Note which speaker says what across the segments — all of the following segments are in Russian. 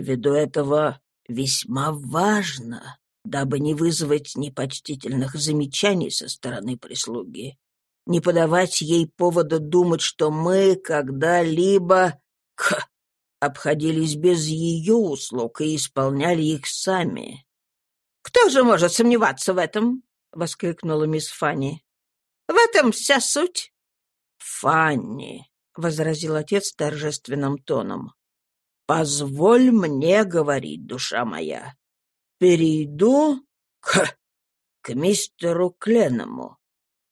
Speaker 1: Ввиду этого весьма важно, дабы не вызвать непочтительных замечаний со стороны прислуги, не подавать ей повода думать, что мы когда-либо обходились без ее услуг и исполняли их сами.
Speaker 2: «Кто же может сомневаться в этом?» — воскликнула мисс Фанни. «В этом вся суть».
Speaker 1: «Фанни», — возразил отец торжественным тоном, — «позволь мне говорить, душа моя. Перейду к, к мистеру Кленному.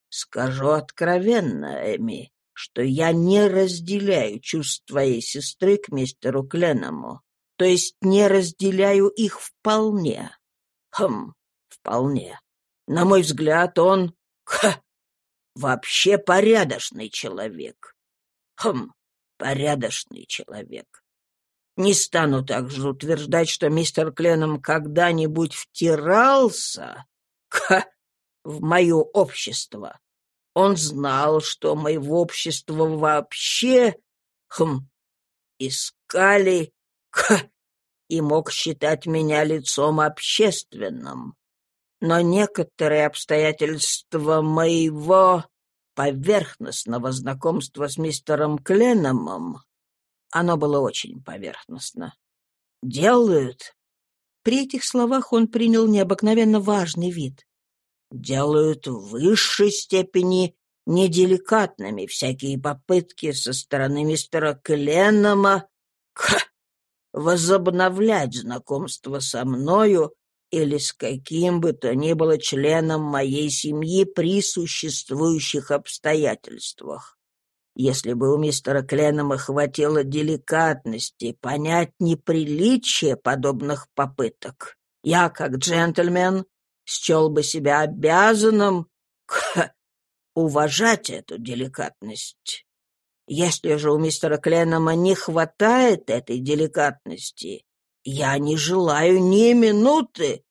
Speaker 1: Скажу откровенно, Эми, что я не разделяю чувств твоей сестры к мистеру Кленному, то есть не разделяю их вполне. Хм, вполне. На мой взгляд, он... Ха, вообще порядочный человек. Хм, порядочный человек. Не стану также утверждать, что мистер Кленом когда-нибудь втирался ха, в мое общество. Он знал, что моего общества вообще, хм, искали, ха, и мог считать меня лицом общественным. Но некоторые обстоятельства моего поверхностного знакомства с мистером Кленомом, оно было очень поверхностно, делают... При этих словах он принял необыкновенно важный вид. Делают в высшей степени неделикатными всякие попытки со стороны мистера Кленома возобновлять знакомство со мною или с каким бы то ни было членом моей семьи при существующих обстоятельствах. Если бы у мистера Кленома хватило деликатности понять неприличие подобных попыток, я, как джентльмен, счел бы себя обязанным уважать эту деликатность. Если же у мистера Кленома не хватает этой деликатности, я не желаю ни минуты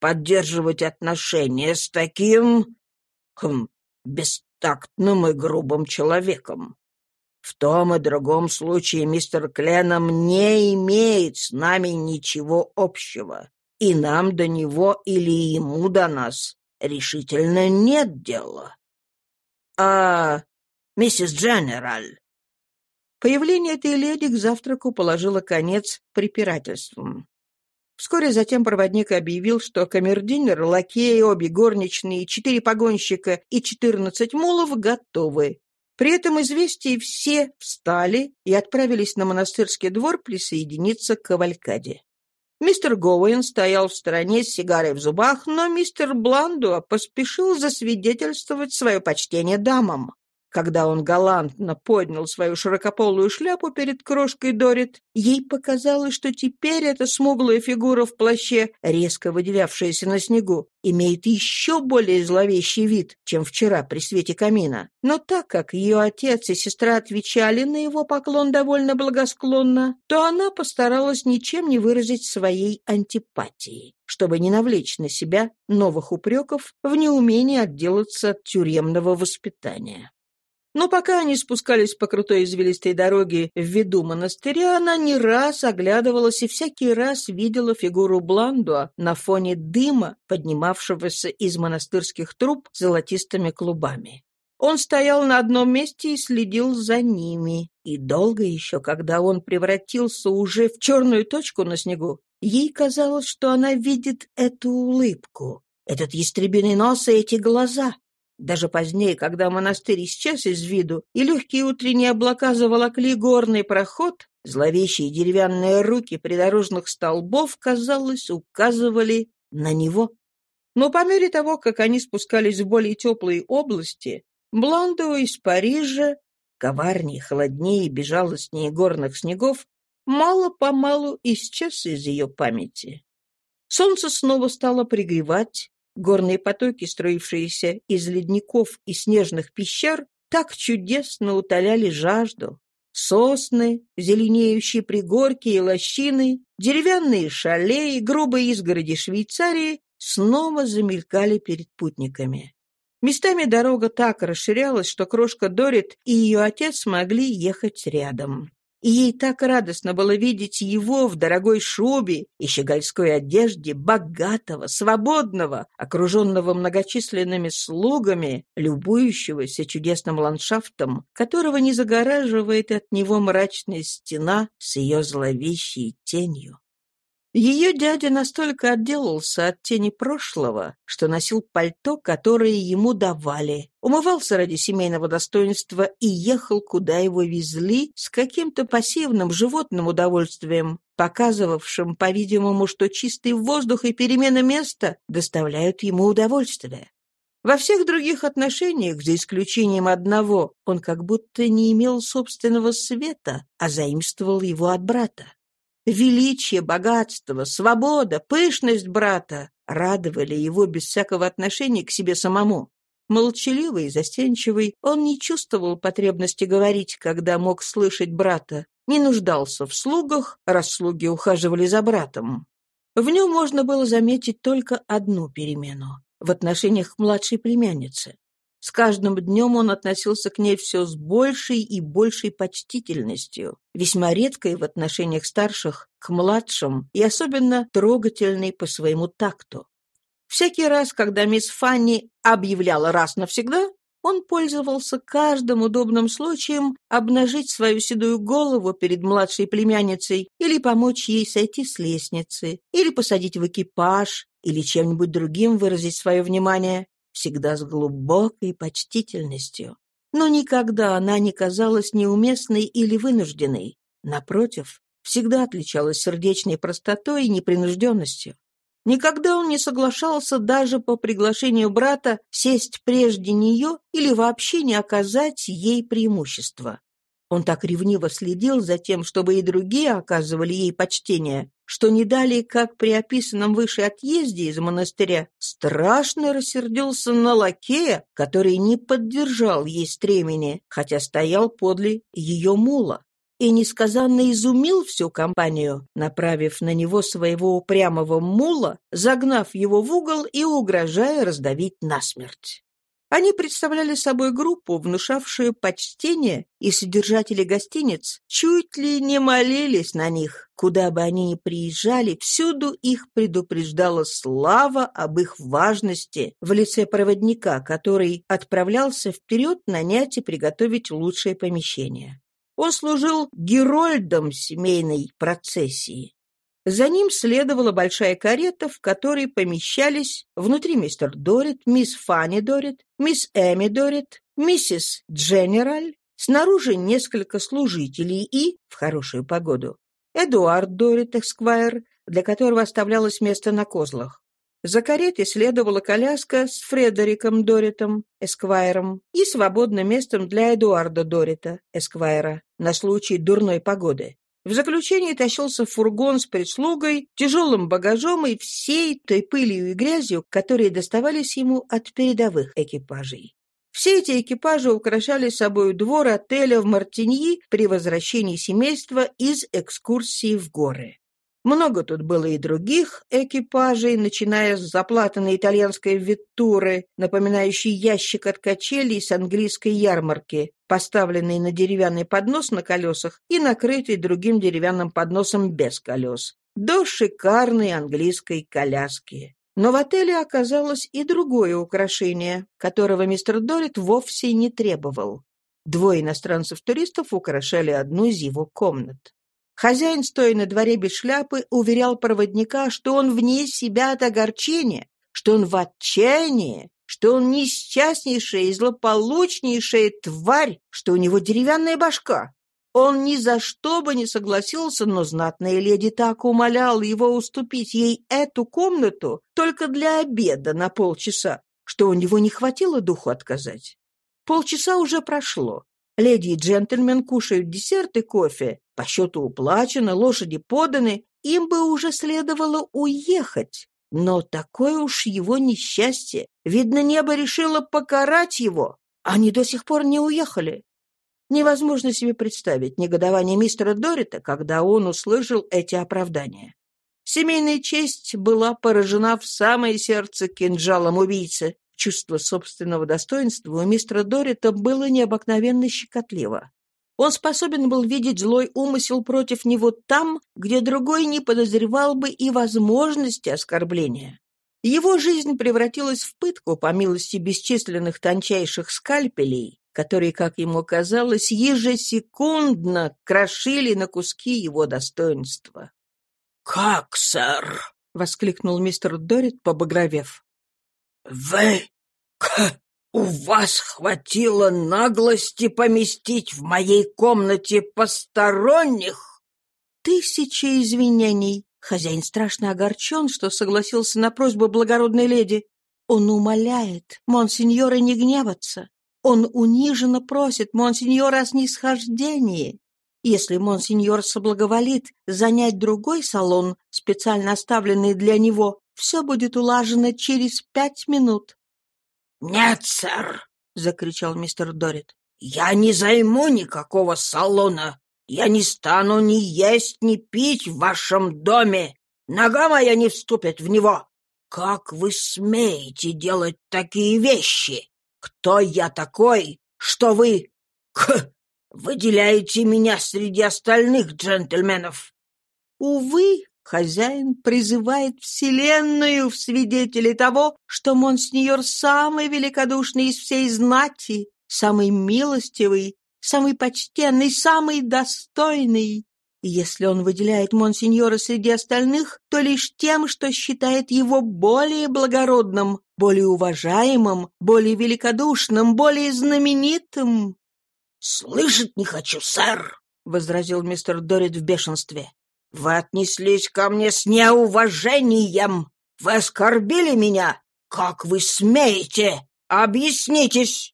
Speaker 1: поддерживать отношения с таким хм, бестактным и грубым человеком. В том и другом случае мистер Кленом не имеет с нами ничего общего и нам до него или ему до нас решительно нет дела. А миссис Дженераль...
Speaker 2: Появление этой леди к завтраку положило конец препирательствам. Вскоре затем проводник объявил, что камердинер, лакеи, обе горничные, четыре погонщика и четырнадцать мулов готовы. При этом известии все встали и отправились на монастырский двор присоединиться к кавалькаде. Мистер Гоуэн стоял в стороне с сигарой в зубах, но мистер Бландуа поспешил засвидетельствовать свое почтение дамам. Когда он галантно поднял свою широкополую шляпу перед крошкой Дорит, ей показалось, что теперь эта смуглая фигура в плаще, резко выделявшаяся на снегу, имеет еще более зловещий вид, чем вчера при свете камина. Но так как ее отец и сестра отвечали на его поклон довольно благосклонно, то она постаралась ничем не выразить своей антипатии, чтобы не навлечь на себя новых упреков в неумении отделаться от тюремного воспитания. Но пока они спускались по крутой извилистой дороге в виду монастыря, она не раз оглядывалась и всякий раз видела фигуру Бландуа на фоне дыма, поднимавшегося из монастырских труб золотистыми клубами. Он стоял на одном месте и следил за ними. И долго еще, когда он превратился уже в черную точку на снегу, ей казалось, что она видит эту улыбку, этот ястребиный нос и эти глаза. Даже позднее, когда монастырь исчез из виду, и легкие утренние облака заволокли горный проход, зловещие деревянные руки придорожных столбов, казалось, указывали на него. Но по мере того, как они спускались в более теплые области, Бландо из Парижа, коварнее, холоднее и безжалостнее горных снегов, мало-помалу исчез из ее памяти. Солнце снова стало пригревать, Горные потоки, строившиеся из ледников и снежных пещер, так чудесно утоляли жажду. Сосны, зеленеющие пригорки и лощины, деревянные шале и грубые изгороди Швейцарии снова замелькали перед путниками. Местами дорога так расширялась, что крошка Дорит и ее отец могли ехать рядом. И ей так радостно было видеть его в дорогой шубе и щегольской одежде, богатого, свободного, окруженного многочисленными слугами, любующегося чудесным ландшафтом, которого не загораживает от него мрачная стена с ее зловещей тенью. Ее дядя настолько отделался от тени прошлого, что носил пальто, которое ему давали, умывался ради семейного достоинства и ехал, куда его везли, с каким-то пассивным животным удовольствием, показывавшим, по-видимому, что чистый воздух и перемена места доставляют ему удовольствие. Во всех других отношениях, за исключением одного, он как будто не имел собственного света, а заимствовал его от брата. Величие, богатство, свобода, пышность брата радовали его без всякого отношения к себе самому. Молчаливый и застенчивый, он не чувствовал потребности говорить, когда мог слышать брата, не нуждался в слугах, раз слуги ухаживали за братом. В нем можно было заметить только одну перемену в отношениях к младшей племяннице. С каждым днем он относился к ней все с большей и большей почтительностью, весьма редкой в отношениях старших к младшим и особенно трогательной по своему такту. Всякий раз, когда мисс Фанни объявляла раз навсегда, он пользовался каждым удобным случаем обнажить свою седую голову перед младшей племянницей или помочь ей сойти с лестницы, или посадить в экипаж, или чем-нибудь другим выразить свое внимание всегда с глубокой почтительностью. Но никогда она не казалась неуместной или вынужденной. Напротив, всегда отличалась сердечной простотой и непринужденностью. Никогда он не соглашался даже по приглашению брата сесть прежде нее или вообще не оказать ей преимущества. Он так ревниво следил за тем, чтобы и другие оказывали ей почтение, что не далее, как при описанном выше отъезде из монастыря, страшно рассердился на лакея, который не поддержал ей стремени, хотя стоял подле ее мула, и несказанно изумил всю компанию, направив на него своего упрямого мула, загнав его в угол и угрожая раздавить насмерть. Они представляли собой группу, внушавшую почтение, и содержатели гостиниц чуть ли не молились на них. Куда бы они ни приезжали, всюду их предупреждала слава об их важности в лице проводника, который отправлялся вперед нанять и приготовить лучшее помещение. Он служил герольдом семейной процессии. За ним следовала большая карета, в которой помещались внутри мистер Дорит, мисс Фанни Дорит, мисс Эми Дорит, миссис Дженераль, снаружи несколько служителей и, в хорошую погоду, Эдуард Дорит, эсквайр, для которого оставлялось место на козлах. За каретой следовала коляска с Фредериком Доритом, эсквайром, и свободным местом для Эдуарда Дорита, эсквайра, на случай дурной погоды. В заключение тащился фургон с прислугой, тяжелым багажом и всей той пылью и грязью, которые доставались ему от передовых экипажей. Все эти экипажи украшали собой двор отеля в Мартиньи при возвращении семейства из экскурсии в горы. Много тут было и других экипажей, начиная с заплатанной итальянской виттуры, напоминающей ящик от качелей с английской ярмарки, поставленный на деревянный поднос на колесах и накрытый другим деревянным подносом без колес, до шикарной английской коляски. Но в отеле оказалось и другое украшение, которого мистер Дорит вовсе не требовал. Двое иностранцев-туристов украшали одну из его комнат. Хозяин, стоя на дворе без шляпы, уверял проводника, что он вне себя от огорчения, что он в отчаянии, что он несчастнейшая и злополучнейшая тварь, что у него деревянная башка. Он ни за что бы не согласился, но знатная леди так умоляла его уступить ей эту комнату только для обеда на полчаса, что у него не хватило духу отказать. Полчаса уже прошло. Леди и джентльмен кушают десерт и кофе, по счету уплачено, лошади поданы, им бы уже следовало уехать. Но такое уж его несчастье. Видно, небо решило покарать его. Они до сих пор не уехали. Невозможно себе представить негодование мистера Дорита, когда он услышал эти оправдания. Семейная честь была поражена в самое сердце кинжалом убийцы. Чувство собственного достоинства у мистера Дорита было необыкновенно щекотливо. Он способен был видеть злой умысел против него там, где другой не подозревал бы и возможности оскорбления. Его жизнь превратилась в пытку по милости бесчисленных тончайших скальпелей, которые, как ему казалось, ежесекундно крошили на куски его достоинства.
Speaker 1: «Как, сэр?»
Speaker 2: — воскликнул мистер Дорит, побагровев.
Speaker 1: «Вы... у вас хватило наглости поместить в моей комнате посторонних?»
Speaker 2: «Тысячи извинений!» Хозяин страшно огорчен, что согласился на просьбу благородной леди. Он умоляет монсеньора не гневаться. Он униженно просит монсеньора о снисхождении. Если монсеньор соблаговолит занять другой салон, специально оставленный для него, все будет улажено через пять минут.
Speaker 1: «Нет, сэр!» — закричал мистер Дорит. «Я не займу никакого салона. Я не стану ни есть, ни пить в вашем доме. Нога моя не вступит в него. Как вы смеете делать такие вещи? Кто я такой, что вы... К выделяете меня среди остальных джентльменов.
Speaker 2: Увы, хозяин призывает Вселенную в свидетели того, что монсньор самый великодушный из всей знати, самый милостивый, самый почтенный, самый достойный. И если он выделяет монсеньора среди остальных, то лишь тем, что считает его более благородным, более уважаемым, более великодушным, более знаменитым.
Speaker 1: «Слышать не хочу, сэр!» — возразил мистер Дорит в бешенстве. «Вы отнеслись ко мне с неуважением! Вы оскорбили меня! Как вы смеете? Объяснитесь!»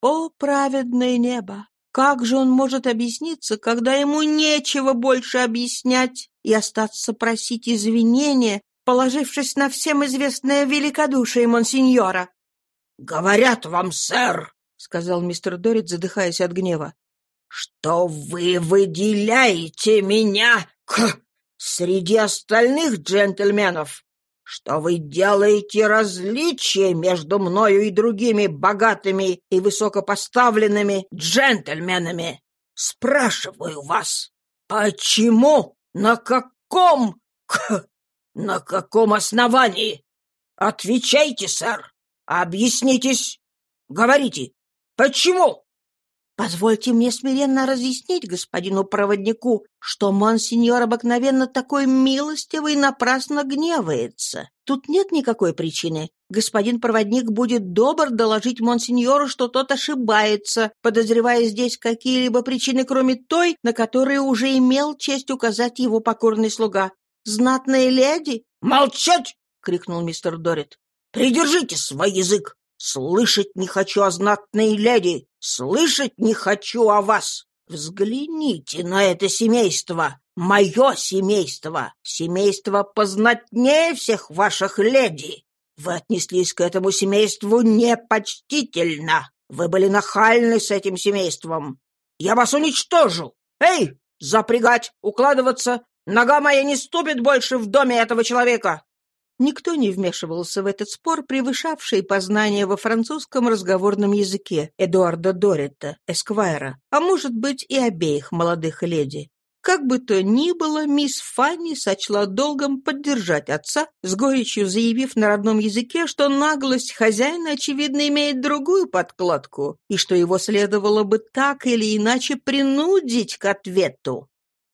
Speaker 2: «О, праведное небо! Как же он может объясниться, когда ему нечего больше объяснять и остаться просить извинения, положившись на всем известное великодушие монсеньора?»
Speaker 1: «Говорят вам, сэр, —
Speaker 2: сказал мистер Дорит, задыхаясь от гнева, —
Speaker 1: что вы выделяете меня к... среди остальных джентльменов, что вы делаете различия между мною и другими богатыми и высокопоставленными джентльменами. Спрашиваю вас, почему, на каком, к, на каком основании? Отвечайте, сэр, объяснитесь, говорите. Почему?
Speaker 2: Позвольте мне смиренно разъяснить господину проводнику, что монсеньор обыкновенно такой милостивый напрасно гневается. Тут нет никакой причины. Господин проводник будет добр доложить монсеньору, что тот ошибается, подозревая здесь какие-либо причины, кроме той, на которые уже имел честь указать его покорный слуга. «Знатная леди?»
Speaker 1: «Молчать!» — крикнул мистер Дорит. «Придержите свой язык! Слышать не хочу о знатной леди, слышать не хочу о вас. Взгляните на это семейство, мое семейство, семейство познатнее всех ваших леди. Вы отнеслись к этому семейству непочтительно. Вы были нахальны с этим семейством. Я вас уничтожил. Эй, запрягать, укладываться. Нога моя не ступит больше в доме этого человека.
Speaker 2: Никто не вмешивался в этот спор, превышавший познание во французском разговорном языке Эдуарда Доретта, эсквайра, а может быть и обеих молодых леди. Как бы то ни было, мисс Фанни сочла долгом поддержать отца, с горечью заявив на родном языке, что наглость хозяина, очевидно, имеет другую подкладку, и что его следовало бы так или иначе принудить к ответу.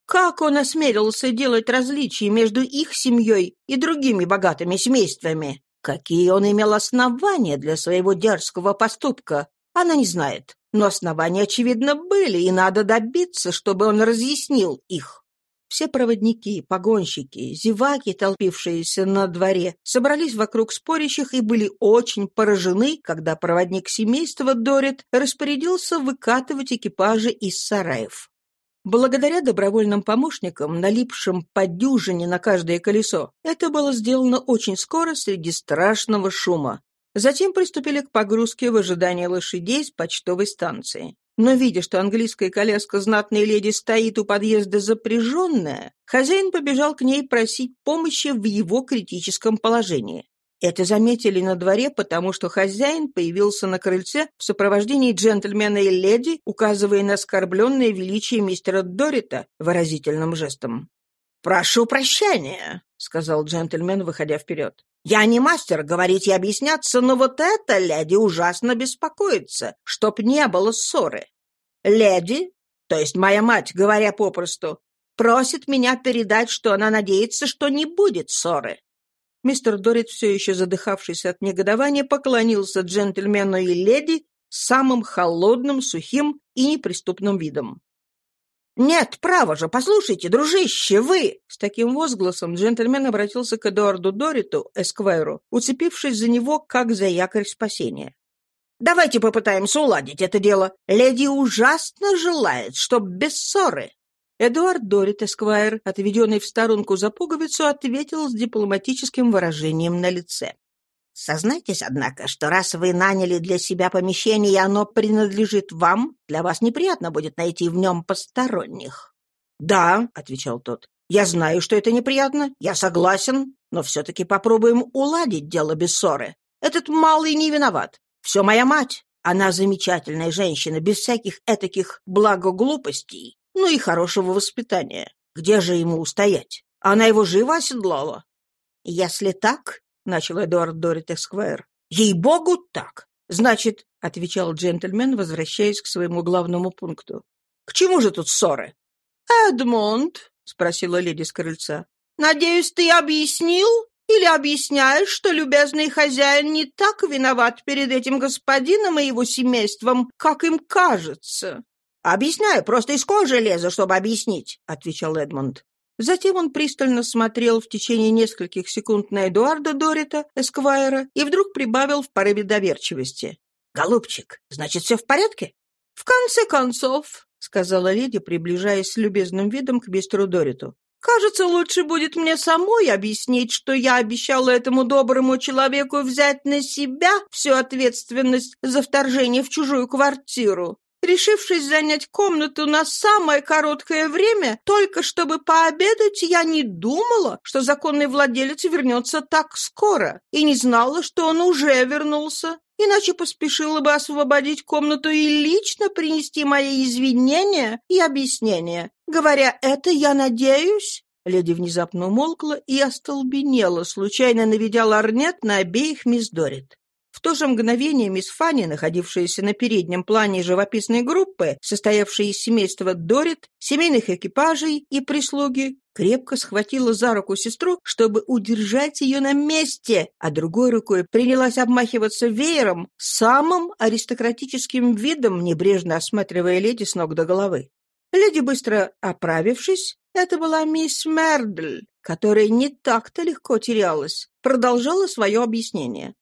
Speaker 2: Как он осмелился делать различия между их семьей и другими богатыми семействами? Какие он имел основания для своего дерзкого поступка? Она не знает. Но основания, очевидно, были, и надо добиться, чтобы он разъяснил их. Все проводники, погонщики, зеваки, толпившиеся на дворе, собрались вокруг спорящих и были очень поражены, когда проводник семейства Дорит распорядился выкатывать экипажи из сараев. Благодаря добровольным помощникам, налипшим по дюжине на каждое колесо, это было сделано очень скоро среди страшного шума. Затем приступили к погрузке в ожидании лошадей с почтовой станции. Но, видя, что английская коляска знатной леди стоит у подъезда запряженная, хозяин побежал к ней просить помощи в его критическом положении. Это заметили на дворе, потому что хозяин появился на крыльце в сопровождении джентльмена и леди, указывая на оскорбленное величие мистера Дорита выразительным жестом.
Speaker 1: «Прошу прощения», — сказал джентльмен, выходя вперед. «Я не мастер говорить и объясняться, но вот эта леди ужасно беспокоится, чтоб не было ссоры. Леди, то есть моя мать, говоря попросту, просит меня передать, что она надеется, что не будет ссоры.
Speaker 2: Мистер Дорит, все еще задыхавшийся от негодования, поклонился джентльмену и леди самым холодным, сухим и неприступным видом.
Speaker 1: «Нет, право же, послушайте, дружище, вы!»
Speaker 2: С таким возгласом джентльмен обратился к Эдуарду Дориту, эсквайру, уцепившись за него, как за якорь спасения.
Speaker 1: «Давайте попытаемся уладить это дело. Леди ужасно желает, чтоб без ссоры.
Speaker 2: Эдуард Дорит Эсквайр, отведенный в сторонку за пуговицу, ответил с дипломатическим выражением на лице.
Speaker 1: «Сознайтесь, однако, что раз вы наняли для себя помещение, и оно принадлежит вам, для вас неприятно будет найти в нем посторонних».
Speaker 2: «Да», — отвечал тот, — «я знаю, что это неприятно, я согласен, но все-таки попробуем уладить дело без ссоры. Этот малый не виноват. Все моя мать. Она замечательная женщина, без всяких этаких благоглупостей ну и хорошего воспитания. Где же ему устоять? Она его живо оседлала. — Если так, — начал Эдуард Дорит Эсквайр, — ей-богу так. Значит, — отвечал джентльмен, возвращаясь к своему главному пункту, — к чему же тут ссоры? — Эдмонд, — спросила леди с крыльца, — надеюсь, ты объяснил или объясняешь, что любезный хозяин не так виноват перед этим господином и его семейством, как им кажется?
Speaker 1: «Объясняю, просто из кожи лезу, чтобы объяснить», — отвечал Эдмонд.
Speaker 2: Затем он пристально смотрел в течение нескольких секунд на Эдуарда Дорита, эсквайра, и вдруг прибавил в порыве доверчивости.
Speaker 1: «Голубчик, значит, все в порядке?»
Speaker 2: «В конце концов», — сказала леди, приближаясь с любезным видом к мистеру Дориту, «кажется, лучше будет мне самой объяснить, что я обещала этому доброму человеку взять на себя всю ответственность за вторжение в чужую квартиру. Решившись занять комнату на самое короткое время, только чтобы пообедать, я не думала, что законный владелец вернется так скоро, и не знала, что он уже вернулся. Иначе поспешила бы освободить комнату и лично принести мои извинения и объяснения. Говоря это, я надеюсь, Леди внезапно умолкла и остолбенела, случайно наведя ларнет на обеих мисс Дорит. То же мгновение мисс Фанни, находившаяся на переднем плане живописной группы, состоявшей из семейства Дорит, семейных экипажей и прислуги, крепко схватила за руку сестру, чтобы удержать ее на месте, а другой рукой принялась обмахиваться веером самым аристократическим видом, небрежно осматривая леди с ног до головы. Леди, быстро оправившись, это была мисс Мердль, которая не так-то легко терялась, продолжала свое объяснение.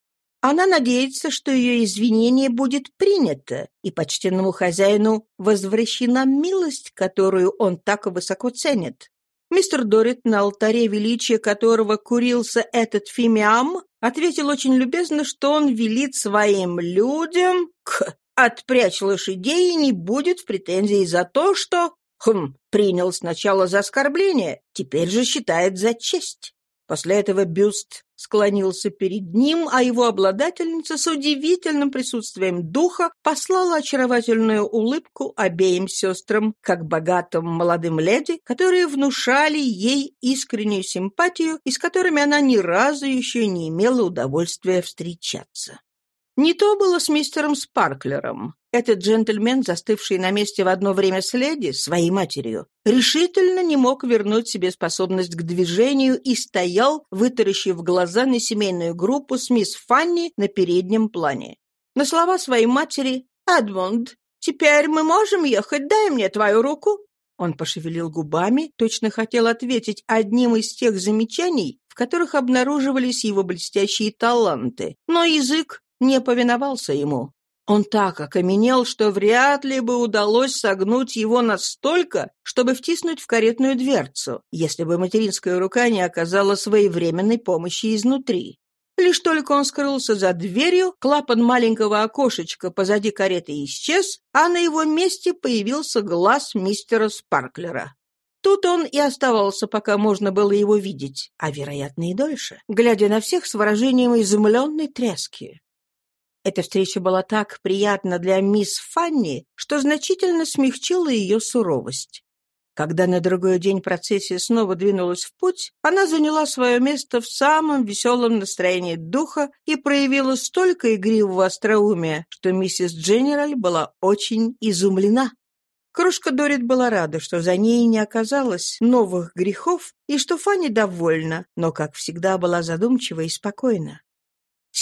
Speaker 2: Она надеется, что ее извинение будет принято, и почтенному хозяину возвращена милость, которую он так высоко ценит. Мистер Дорит, на алтаре величия которого курился этот фимиам, ответил очень любезно, что он велит своим людям к отпрячь лошадей и не будет в претензии за то, что, хм, принял сначала за оскорбление, теперь же считает за честь. После этого бюст склонился перед ним, а его обладательница с удивительным присутствием духа послала очаровательную улыбку обеим сестрам, как богатым молодым леди, которые внушали ей искреннюю симпатию и с которыми она ни разу еще не имела удовольствия встречаться. Не то было с мистером Спарклером. Этот джентльмен, застывший на месте в одно время с леди, своей матерью, решительно не мог вернуть себе способность к движению и стоял, вытаращив глаза на семейную группу с мисс Фанни на переднем плане. На слова своей матери «Эдмунд, теперь мы можем ехать, дай мне твою руку». Он пошевелил губами, точно хотел ответить одним из тех замечаний, в которых обнаруживались его блестящие таланты, но язык не повиновался ему. Он так окаменел, что вряд ли бы удалось согнуть его настолько, чтобы втиснуть в каретную дверцу, если бы материнская рука не оказала своевременной помощи изнутри. Лишь только он скрылся за дверью, клапан маленького окошечка позади кареты исчез, а на его месте появился глаз мистера Спарклера. Тут он и оставался, пока можно было его видеть, а, вероятно, и дольше, глядя на всех с выражением изумленной трески. Эта встреча была так приятна для мисс Фанни, что значительно смягчила ее суровость. Когда на другой день процессия снова двинулась в путь, она заняла свое место в самом веселом настроении духа и проявила столько игривого остроумия, что миссис Дженераль была очень изумлена. Кружка Дорит была рада, что за ней не оказалось новых грехов и что Фанни довольна, но, как всегда, была задумчива и спокойна.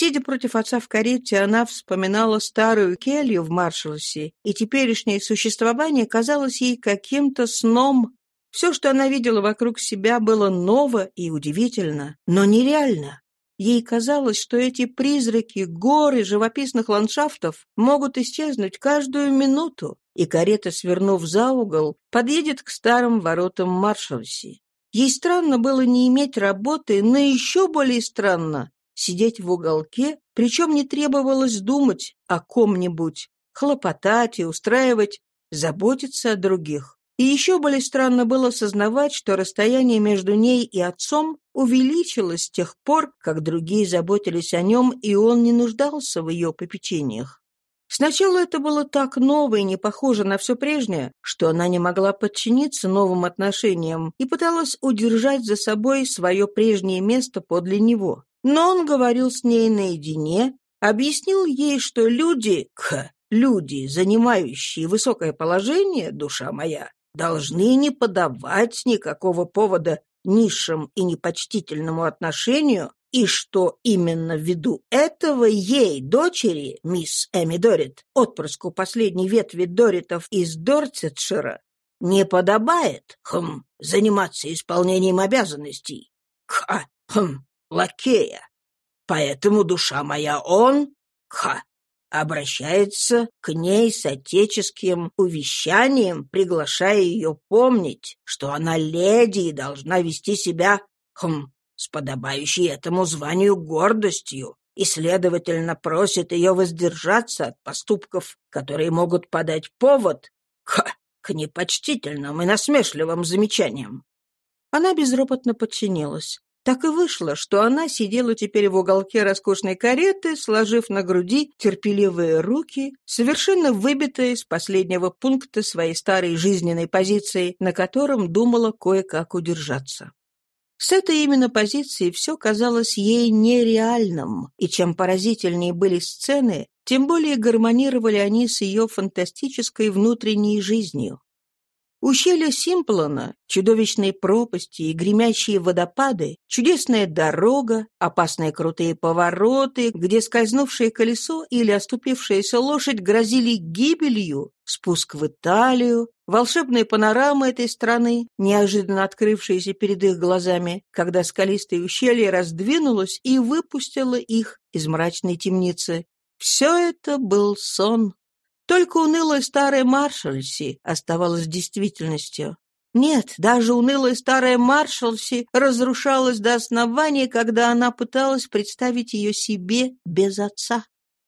Speaker 2: Сидя против отца в карете, она вспоминала старую келью в Маршалсе, и теперешнее существование казалось ей каким-то сном. Все, что она видела вокруг себя, было ново и удивительно, но нереально. Ей казалось, что эти призраки горы живописных ландшафтов могут исчезнуть каждую минуту, и карета, свернув за угол, подъедет к старым воротам Маршалси. Ей странно было не иметь работы, но еще более странно сидеть в уголке, причем не требовалось думать о ком-нибудь, хлопотать и устраивать, заботиться о других. И еще более странно было осознавать, что расстояние между ней и отцом увеличилось с тех пор, как другие заботились о нем, и он не нуждался в ее попечениях. Сначала это было так ново и не похоже на все прежнее, что она не могла подчиниться новым отношениям и пыталась удержать за собой свое прежнее место подле него. Но он говорил с ней наедине, объяснил ей, что люди, к, люди, занимающие высокое положение, душа моя, должны не подавать никакого повода низшим и непочтительному отношению, и что именно ввиду этого ей, дочери, мисс Эми Дорит, отпрыску последней ветви Доритов из Дорсетшира, не подобает, хм, заниматься исполнением обязанностей. Ха, хм, лакея. Поэтому душа моя он, ха, обращается к ней с отеческим увещанием, приглашая ее помнить, что она леди и должна вести себя, хм, с подобающей этому званию гордостью, и, следовательно, просит ее воздержаться от поступков, которые могут подать повод к, к непочтительным и насмешливым замечаниям. Она безропотно подчинилась. Так и вышло, что она сидела теперь в уголке роскошной кареты, сложив на груди терпеливые руки, совершенно выбитая из последнего пункта своей старой жизненной позиции, на котором думала кое-как удержаться. С этой именно позиции все казалось ей нереальным, и чем поразительнее были сцены, тем более гармонировали они с ее фантастической внутренней жизнью. Ущелье Симплона, чудовищные пропасти и гремящие водопады, чудесная дорога, опасные крутые повороты, где скользнувшее колесо или оступившаяся лошадь грозили гибелью, спуск в Италию, волшебная панорама этой страны, неожиданно открывшаяся перед их глазами, когда скалистое ущелье раздвинулось и выпустило их из мрачной темницы. Все это был сон. Только унылая старая Маршальси оставалась действительностью. Нет, даже унылая старая Маршалси разрушалась до основания, когда она пыталась представить ее себе без отца.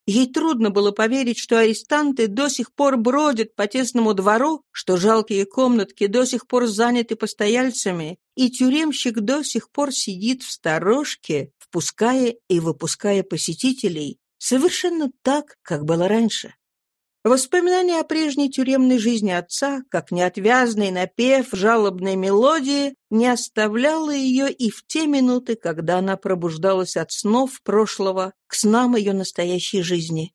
Speaker 2: Ей трудно было поверить, что арестанты до сих пор бродят по тесному двору, что жалкие комнатки до сих пор заняты постояльцами, и тюремщик до сих пор сидит в сторожке, впуская и выпуская посетителей, совершенно так, как было раньше. Воспоминание о прежней тюремной жизни отца, как неотвязный напев жалобной мелодии, не оставляло ее и в те минуты, когда она пробуждалась от снов прошлого к снам ее настоящей жизни.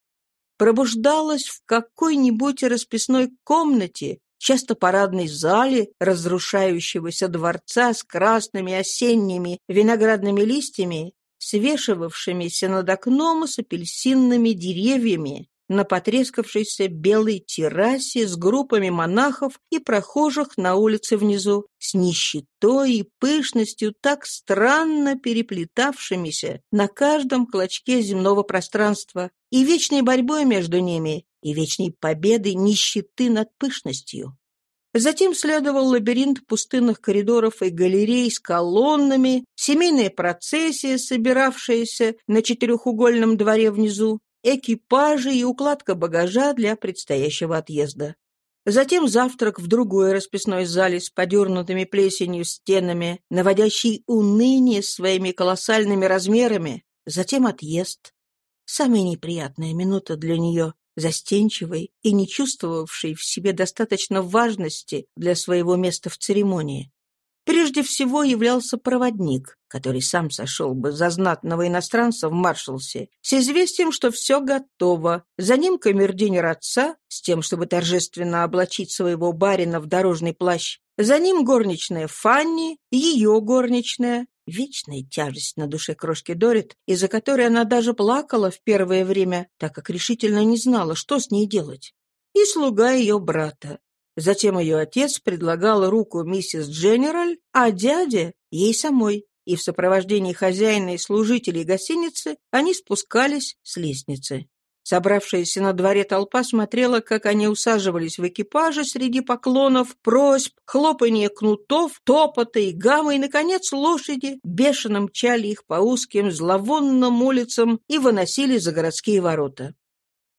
Speaker 2: Пробуждалась в какой-нибудь расписной комнате, часто парадной зале разрушающегося дворца с красными осенними виноградными листьями, свешивавшимися над окном с апельсинными деревьями, на потрескавшейся белой террасе с группами монахов и прохожих на улице внизу, с нищетой и пышностью так странно переплетавшимися на каждом клочке земного пространства, и вечной борьбой между ними, и вечной победой нищеты над пышностью. Затем следовал лабиринт пустынных коридоров и галерей с колоннами, семейная процессия, собиравшаяся на четырехугольном дворе внизу, экипажи и укладка багажа для предстоящего отъезда. Затем завтрак в другой расписной зале с подернутыми плесенью стенами, наводящий уныние своими колоссальными размерами. Затем отъезд. Самая неприятная минута для нее, застенчивой и не чувствовавшей в себе достаточно важности для своего места в церемонии. Прежде всего являлся проводник, который сам сошел бы за знатного иностранца в маршалсе, с известием, что все готово. За ним камердинер отца, с тем, чтобы торжественно облачить своего барина в дорожный плащ. За ним горничная Фанни, ее горничная, вечная тяжесть на душе крошки Дорит, из-за которой она даже плакала в первое время, так как решительно не знала, что с ней делать. И слуга ее брата, Затем ее отец предлагал руку миссис Дженераль, а дядя — ей самой. И в сопровождении хозяина и служителей гостиницы они спускались с лестницы. Собравшаяся на дворе толпа смотрела, как они усаживались в экипаже среди поклонов, просьб, хлопанья кнутов, топота и гамма, и, наконец, лошади бешено мчали их по узким зловонным улицам и выносили за городские ворота.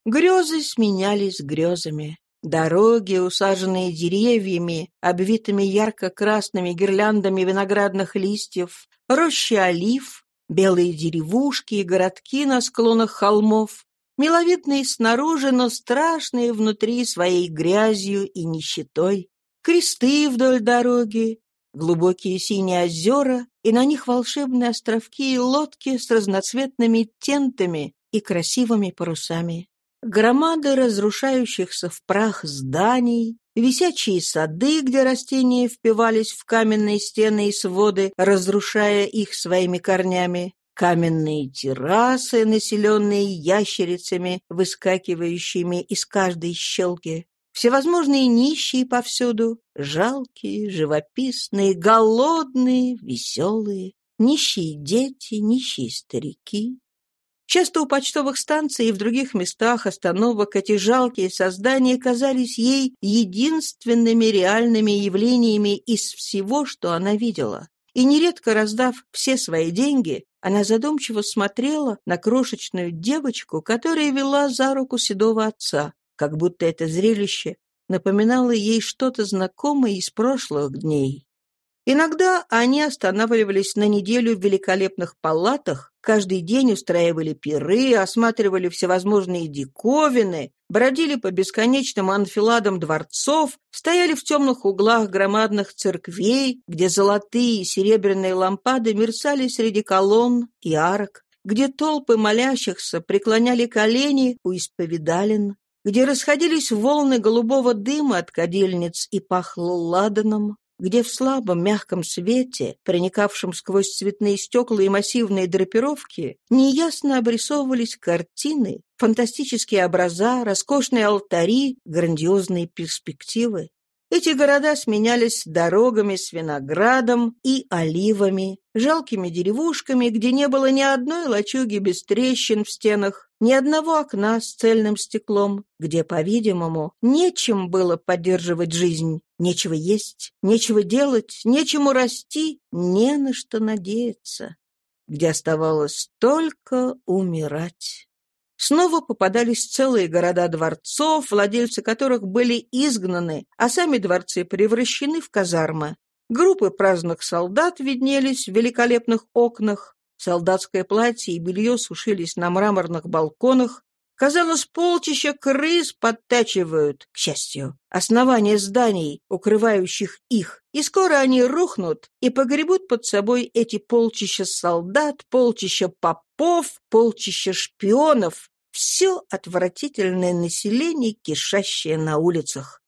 Speaker 2: Грезы сменялись грезами. Дороги, усаженные деревьями, обвитыми ярко-красными гирляндами виноградных листьев, рощи олив, белые деревушки и городки на склонах холмов, миловидные снаружи, но страшные внутри своей грязью и нищетой, кресты вдоль дороги, глубокие синие озера и на них волшебные островки и лодки с разноцветными тентами и красивыми парусами громады разрушающихся в прах зданий, висячие сады, где растения впивались в каменные стены и своды, разрушая их своими корнями, каменные террасы, населенные ящерицами, выскакивающими из каждой щелки, всевозможные нищие повсюду, жалкие, живописные, голодные, веселые, нищие дети, нищие старики, Часто у почтовых станций и в других местах остановок эти жалкие создания казались ей единственными реальными явлениями из всего, что она видела. И нередко раздав все свои деньги, она задумчиво смотрела на крошечную девочку, которая вела за руку седого отца, как будто это зрелище напоминало ей что-то знакомое из прошлых дней. Иногда они останавливались на неделю в великолепных палатах, каждый день устраивали пиры, осматривали всевозможные диковины, бродили по бесконечным анфиладам дворцов, стояли в темных углах громадных церквей, где золотые и серебряные лампады мерцали среди колонн и арок, где толпы молящихся преклоняли колени у исповедалин, где расходились волны голубого дыма от кадильниц и пахло ладаном, где в слабом мягком свете, проникавшем сквозь цветные стекла и массивные драпировки, неясно обрисовывались картины, фантастические образа, роскошные алтари, грандиозные перспективы. Эти города сменялись дорогами с виноградом и оливами, жалкими деревушками, где не было ни одной лачуги без трещин в стенах, ни одного окна с цельным стеклом, где, по-видимому, нечем было поддерживать жизнь, нечего есть, нечего делать, нечему расти, не на что надеяться, где оставалось только умирать. Снова попадались целые города дворцов, владельцы которых были изгнаны, а сами дворцы превращены в казармы. Группы праздных солдат виднелись в великолепных окнах, солдатское платье и белье сушились на мраморных балконах, Казалось, полчища крыс подтачивают, к счастью, основания зданий, укрывающих их, и скоро они рухнут и погребут под собой эти полчища солдат, полчища попов, полчища шпионов, все отвратительное население, кишащее на улицах.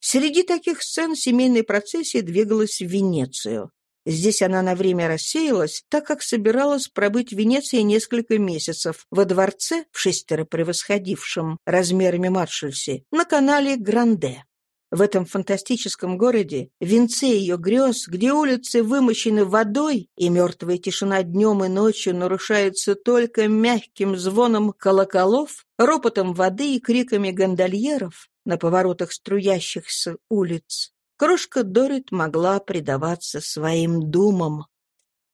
Speaker 2: Среди таких сцен семейной процессии двигалась в Венецию. Здесь она на время рассеялась, так как собиралась пробыть в Венеции несколько месяцев, во дворце, в шестеро превосходившем размерами маршальси, на канале Гранде. В этом фантастическом городе, венце ее грез, где улицы вымощены водой, и мертвая тишина днем и ночью нарушается только мягким звоном колоколов, ропотом воды и криками гондольеров на поворотах струящихся улиц, крошка Дорит могла предаваться своим думам.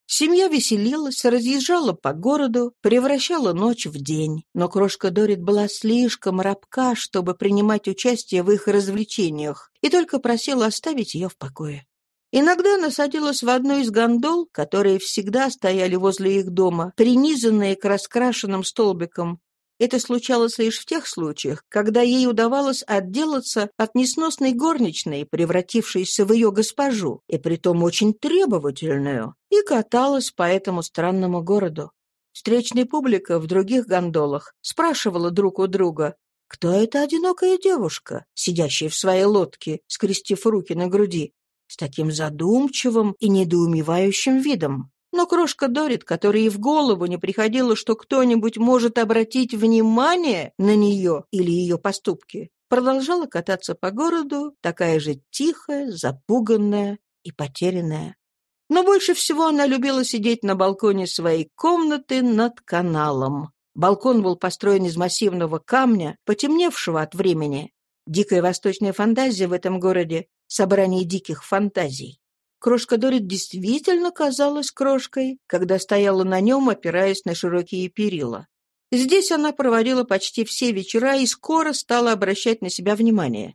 Speaker 2: Семья веселилась, разъезжала по городу, превращала ночь в день. Но крошка Дорит была слишком рабка, чтобы принимать участие в их развлечениях, и только просила оставить ее в покое. Иногда она садилась в одну из гондол, которые всегда стояли возле их дома, принизанные к раскрашенным столбикам. Это случалось лишь в тех случаях, когда ей удавалось отделаться от несносной горничной, превратившейся в ее госпожу, и притом очень требовательную, и каталась по этому странному городу. Встречная публика в других гондолах спрашивала друг у друга, кто эта одинокая девушка, сидящая в своей лодке, скрестив руки на груди, с таким задумчивым и недоумевающим видом. Но крошка Дорит, которой и в голову не приходило, что кто-нибудь может обратить внимание на нее или ее поступки, продолжала кататься по городу, такая же тихая, запуганная и потерянная. Но больше всего она любила сидеть на балконе своей комнаты над каналом. Балкон был построен из массивного камня, потемневшего от времени. Дикая восточная фантазия в этом городе собрание диких фантазий. Крошка Дорит действительно казалась крошкой, когда стояла на нем, опираясь на широкие перила. Здесь она проводила почти все вечера и скоро стала обращать на себя внимание.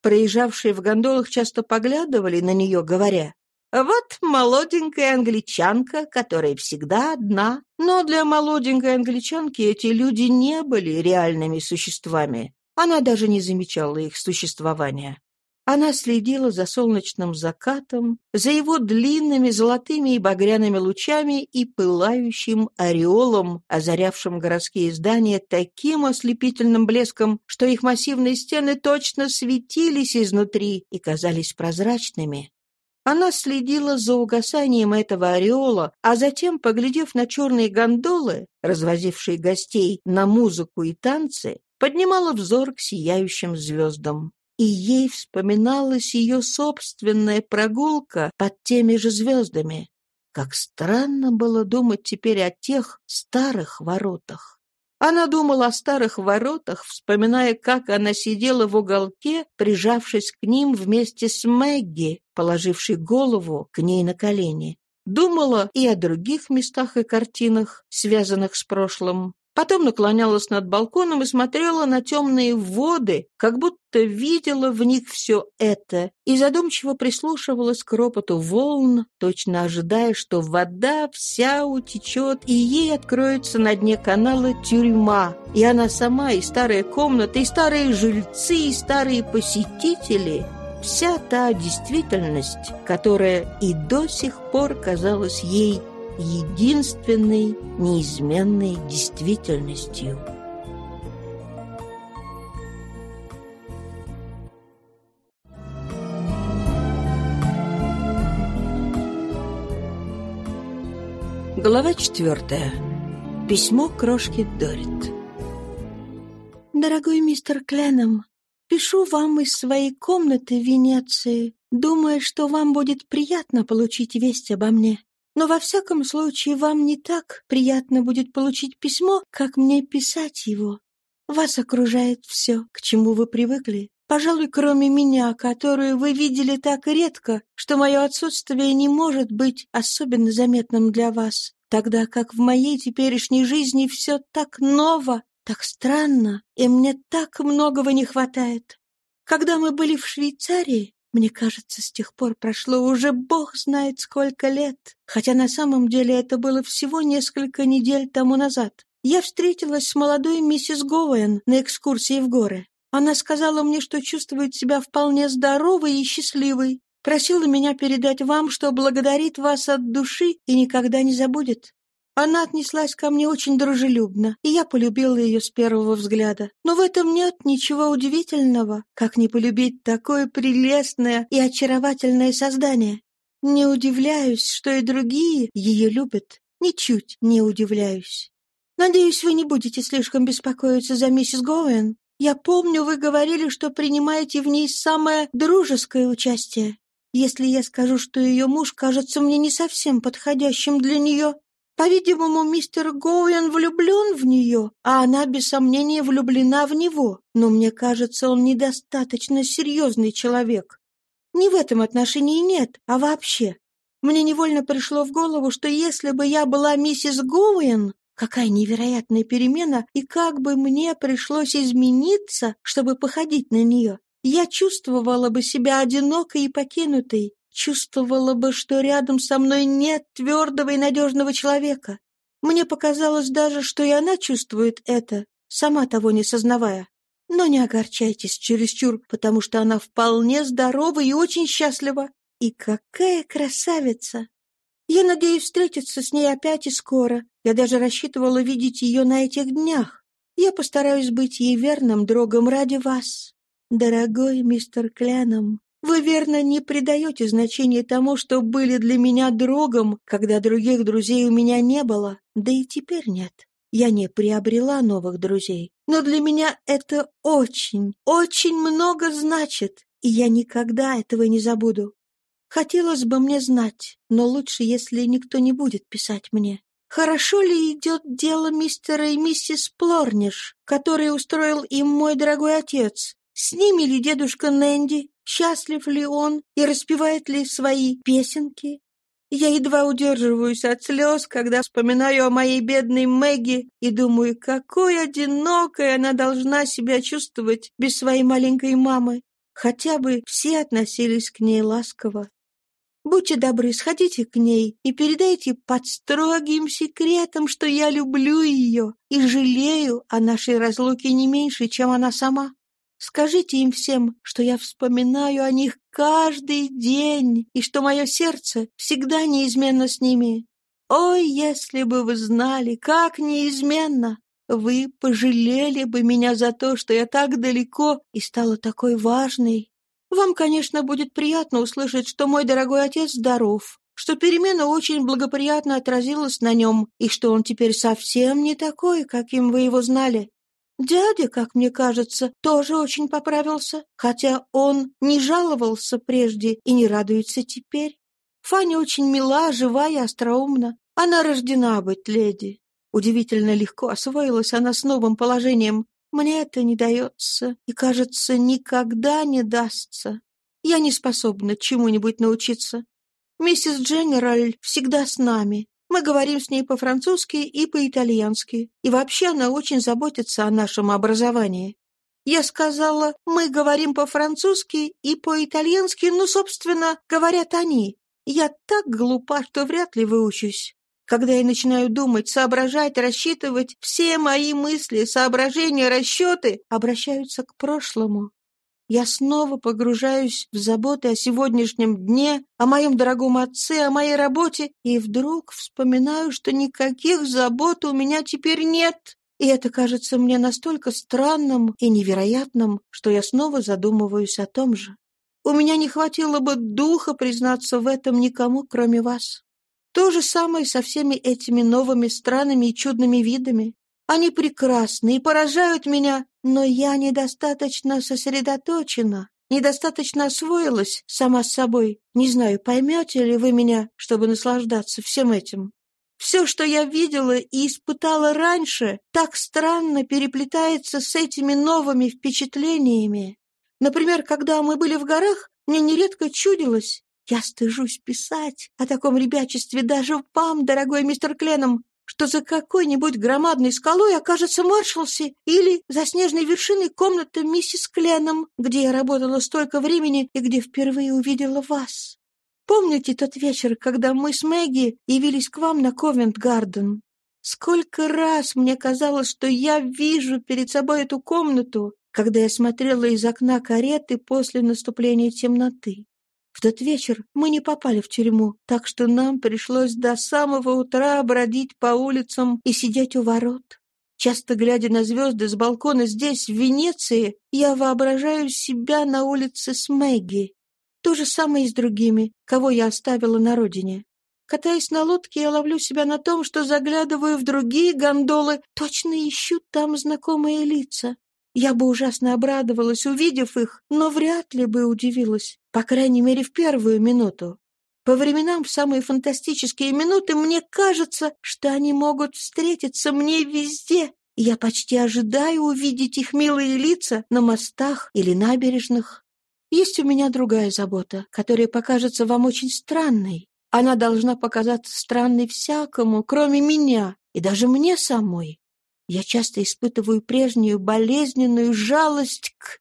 Speaker 2: Проезжавшие в гондолах часто поглядывали на нее, говоря, «Вот молоденькая англичанка, которая всегда одна». Но для молоденькой англичанки эти люди не были реальными существами. Она даже не замечала их существования. Она следила за солнечным закатом, за его длинными золотыми и багряными лучами и пылающим ореолом, озарявшим городские здания таким ослепительным блеском, что их массивные стены точно светились изнутри и казались прозрачными. Она следила за угасанием этого ореола, а затем, поглядев на черные гондолы, развозившие гостей на музыку и танцы, поднимала взор к сияющим звездам и ей вспоминалась ее собственная прогулка под теми же звездами. Как странно было думать теперь о тех старых воротах. Она думала о старых воротах, вспоминая, как она сидела в уголке, прижавшись к ним вместе с Мэгги, положившей голову к ней на колени. Думала и о других местах и картинах, связанных с прошлым. Потом наклонялась над балконом и смотрела на темные воды, как будто видела в них все это, и задумчиво прислушивалась к ропоту волн, точно ожидая, что вода вся утечет, и ей откроется на дне канала тюрьма, и она сама, и старая комната, и старые жильцы, и старые посетители — вся та действительность, которая и до сих пор казалась ей единственной неизменной действительностью. Глава четвертая. Письмо крошки Дорит. «Дорогой мистер Кленом, пишу вам из своей комнаты в Венеции, думая, что вам будет приятно получить весть обо мне. Но во всяком случае вам не так приятно будет получить письмо, как мне писать его. Вас окружает все, к чему вы привыкли. Пожалуй, кроме меня, которую вы видели так редко, что мое отсутствие не может быть особенно заметным для вас, тогда как в моей теперешней жизни все так ново, так странно, и мне так многого не хватает. Когда мы были в Швейцарии, мне кажется, с тех пор прошло уже бог знает сколько лет, хотя на самом деле это было всего несколько недель тому назад. Я встретилась с молодой миссис Гоуэн на экскурсии в горы. Она сказала мне, что чувствует себя вполне здоровой и счастливой. Просила меня передать вам, что благодарит вас от души и никогда не забудет. Она отнеслась ко мне очень дружелюбно, и я полюбила ее с первого взгляда. Но в этом нет ничего удивительного, как не полюбить такое прелестное и очаровательное создание. Не удивляюсь, что и другие ее любят. Ничуть не удивляюсь. Надеюсь, вы не будете слишком беспокоиться за миссис Гоуэн. Я помню, вы говорили, что принимаете в ней самое дружеское участие. Если я скажу, что ее муж кажется мне не совсем подходящим для нее, по-видимому, мистер Гоуэн влюблен в нее, а она, без сомнения, влюблена в него. Но мне кажется, он недостаточно серьезный человек. Не в этом отношении нет, а вообще. Мне невольно пришло в голову, что если бы я была миссис Гоуэн, какая невероятная перемена, и как бы мне пришлось измениться, чтобы походить на нее, я чувствовала бы себя одинокой и покинутой, чувствовала бы, что рядом со мной нет твердого и надежного человека. Мне показалось даже, что и она чувствует это, сама того не сознавая. Но не огорчайтесь чересчур, потому что она вполне здорова и очень счастлива. И какая красавица! Я надеюсь встретиться с ней опять и скоро. Я даже рассчитывала видеть ее на этих днях. Я постараюсь быть ей верным другом ради вас. Дорогой мистер Кляном, вы, верно, не придаете значения тому, что были для меня другом, когда других друзей у меня не было, да и теперь нет. Я не приобрела новых друзей, но для меня это очень, очень много значит, и я никогда этого не забуду. Хотелось бы мне знать, но лучше, если никто не будет писать мне. Хорошо ли идет дело мистера и миссис Плорниш, который устроил им мой дорогой отец? С ними ли дедушка Нэнди? Счастлив ли он и распевает ли свои песенки? Я едва удерживаюсь от слез, когда вспоминаю о моей бедной Мэгги и думаю, какой одинокой она должна себя чувствовать без своей маленькой мамы. Хотя бы все относились к ней ласково. Будьте добры, сходите к ней и передайте под строгим секретом, что я люблю ее и жалею о нашей разлуке не меньше, чем она сама. Скажите им всем, что я вспоминаю о них каждый день и что мое сердце всегда неизменно с ними. Ой, если бы вы знали, как неизменно! Вы пожалели бы меня за то, что я так далеко и стала такой важной. Вам, конечно, будет приятно услышать, что мой дорогой отец здоров, что перемена очень благоприятно отразилась на нем и что он теперь совсем не такой, каким вы его знали. Дядя, как мне кажется, тоже очень поправился, хотя он не жаловался прежде и не радуется теперь. Фаня очень мила, жива и остроумна. Она рождена быть леди. Удивительно легко освоилась она с новым положением. Мне это не дается и, кажется, никогда не дастся. Я не способна чему-нибудь научиться. Миссис Дженераль всегда с нами, мы говорим с ней по-французски и по-итальянски. И вообще она очень заботится о нашем образовании. Я сказала, мы говорим по-французски и по-итальянски, ну, собственно, говорят они. Я так глупа, что вряд ли выучусь. Когда я начинаю думать, соображать, рассчитывать, все мои мысли, соображения, расчеты обращаются к прошлому. Я снова погружаюсь в заботы о сегодняшнем дне, о моем дорогом отце, о моей работе, и вдруг вспоминаю, что никаких забот у меня теперь нет. И это кажется мне настолько странным и невероятным, что я снова задумываюсь о том же. У меня не хватило бы духа признаться в этом никому, кроме вас. То же самое со всеми этими новыми странами и чудными видами. Они прекрасны и поражают меня, но я недостаточно сосредоточена, недостаточно освоилась сама с собой. Не знаю, поймете ли вы меня, чтобы наслаждаться всем этим. Все, что я видела и испытала раньше, так странно переплетается с этими новыми впечатлениями. Например, когда мы были в горах, мне нередко чудилось, я стыжусь писать о таком ребячестве даже вам, дорогой мистер Кленом, что за какой-нибудь громадной скалой окажется Маршалси или за снежной вершиной комната миссис Кленом, где я работала столько времени и где впервые увидела вас. Помните тот вечер, когда мы с Мэгги явились к вам на Ковент-Гарден? Сколько раз мне казалось, что я вижу перед собой эту комнату, когда я смотрела из окна кареты после наступления темноты. В тот вечер мы не попали в тюрьму, так что нам пришлось до самого утра бродить по улицам и сидеть у ворот. Часто глядя на звезды с балкона здесь, в Венеции, я воображаю себя на улице с Мэгги. То же самое и с другими, кого я оставила на родине. Катаясь на лодке, я ловлю себя на том, что заглядываю в другие гондолы, точно ищу там знакомые лица. Я бы ужасно обрадовалась, увидев их, но вряд ли бы удивилась, по крайней мере, в первую минуту. По временам, в самые фантастические минуты, мне кажется, что они могут встретиться мне везде. Я почти ожидаю увидеть их милые лица на мостах или набережных. Есть у меня другая забота, которая покажется вам очень странной. Она должна показаться странной всякому, кроме меня, и даже мне самой. Я часто испытываю прежнюю болезненную жалость к...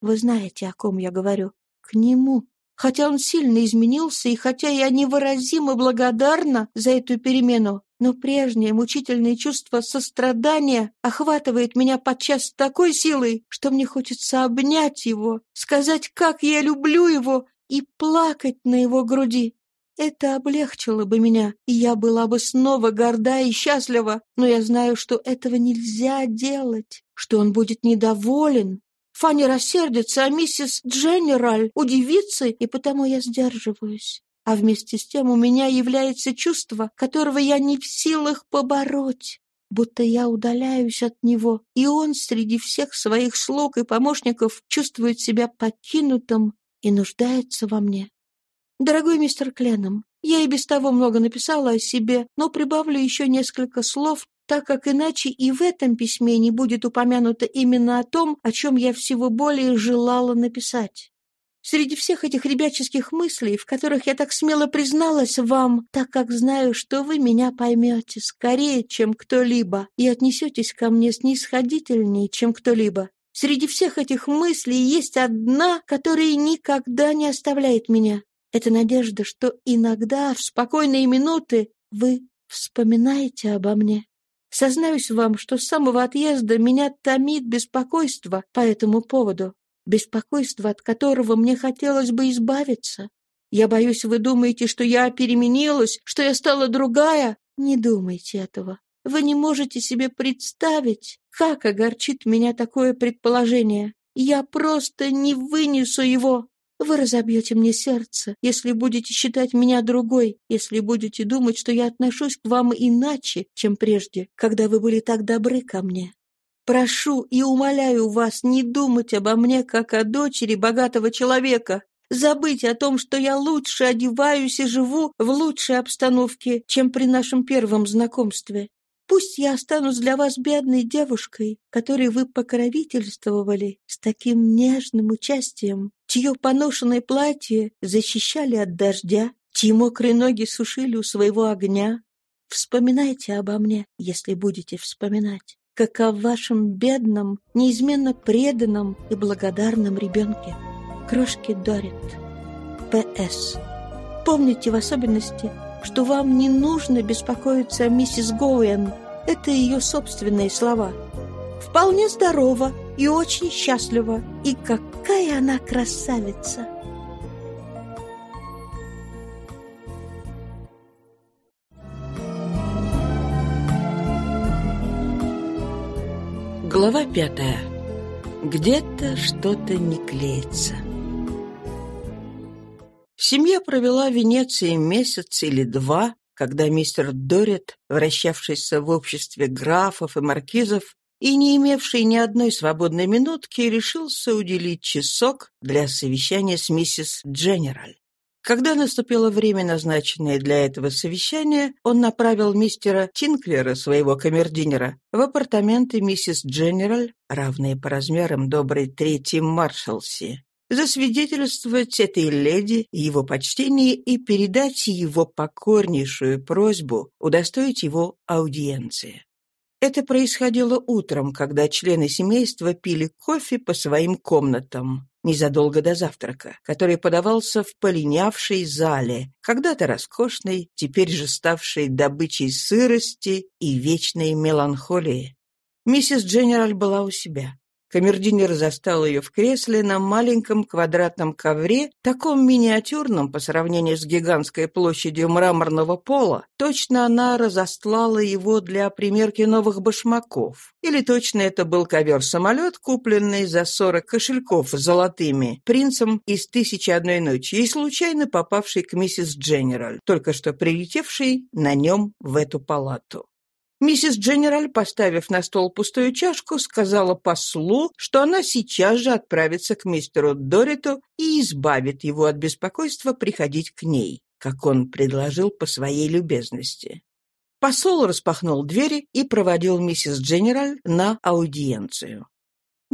Speaker 2: Вы знаете, о ком я говорю. К нему. Хотя он сильно изменился, и хотя я невыразимо благодарна за эту перемену, но прежнее мучительное чувство сострадания охватывает меня подчас такой силой, что мне хочется обнять его, сказать, как я люблю его, и плакать на его груди. Это облегчило бы меня, и я была бы снова горда и счастлива, но я знаю, что этого нельзя делать, что он будет недоволен. Фанни рассердится, а миссис Дженераль удивится, и потому я сдерживаюсь. А вместе с тем у меня является чувство, которого я не в силах побороть, будто я удаляюсь от него, и он среди всех своих слуг и помощников чувствует себя покинутым и нуждается во мне. «Дорогой мистер Кленом, я и без того много написала о себе, но прибавлю еще несколько слов, так как иначе и в этом письме не будет упомянуто именно о том, о чем я всего более желала написать. Среди всех этих ребяческих мыслей, в которых я так смело призналась вам, так как знаю, что вы меня поймете скорее, чем кто-либо, и отнесетесь ко мне снисходительнее, чем кто-либо, Среди всех этих мыслей есть одна, которая никогда не оставляет меня. Это надежда, что иногда, в спокойные минуты, вы вспоминаете обо мне. Сознаюсь вам, что с самого отъезда меня томит беспокойство по этому поводу, беспокойство, от которого мне хотелось бы избавиться. Я боюсь, вы думаете, что я переменилась, что я стала другая. Не думайте этого. Вы не можете себе представить, как огорчит меня такое предположение. Я просто не вынесу его. Вы разобьете мне сердце, если будете считать меня другой, если будете думать, что я отношусь к вам иначе, чем прежде, когда вы были так добры ко мне. Прошу и умоляю вас не думать обо мне, как о дочери богатого человека, забыть о том, что я лучше одеваюсь и живу в лучшей обстановке, чем при нашем первом знакомстве. Пусть я останусь для вас бедной девушкой, которой вы покровительствовали с таким нежным участием, чье поношенное платье защищали от дождя, чьи мокрые ноги сушили у своего огня. Вспоминайте обо мне, если будете вспоминать, как о вашем бедном, неизменно преданном и благодарном ребенке, крошке Дорит. П.С. Помните в особенности, что вам не нужно беспокоиться о миссис Гоуэн. Это ее собственные слова. Вполне здорова и очень счастлива. И какая она красавица!
Speaker 1: Глава пятая. Где-то что-то не клеится. Семья провела в Венеции месяц или два, когда мистер Дорит, вращавшийся в обществе графов и маркизов и не имевший ни одной свободной минутки, решился уделить часок для совещания с миссис Дженераль. Когда наступило время, назначенное для этого совещания, он направил мистера Тинклера, своего камердинера, в апартаменты миссис Дженераль, равные по размерам доброй третьей маршалси, засвидетельствовать этой леди его почтение и передать его покорнейшую просьбу удостоить его аудиенции. Это происходило утром, когда члены семейства пили кофе по своим комнатам, незадолго до завтрака, который подавался в полинявшей зале, когда-то роскошной, теперь же ставшей добычей сырости и вечной меланхолии. Миссис Дженераль была у себя. Камердинер застал ее в кресле на маленьком квадратном ковре, таком миниатюрном по сравнению с гигантской площадью мраморного пола. Точно она разостлала его для примерки новых башмаков. Или точно это был ковер-самолет, купленный за сорок кошельков золотыми принцем из «Тысячи одной ночи» и случайно попавший к миссис Дженераль, только что прилетевший на нем в эту палату. Миссис Дженераль, поставив на стол пустую чашку, сказала послу, что она сейчас же отправится к мистеру Дориту и избавит его от беспокойства приходить к ней, как он предложил по своей любезности. Посол распахнул двери и проводил миссис Дженераль на аудиенцию.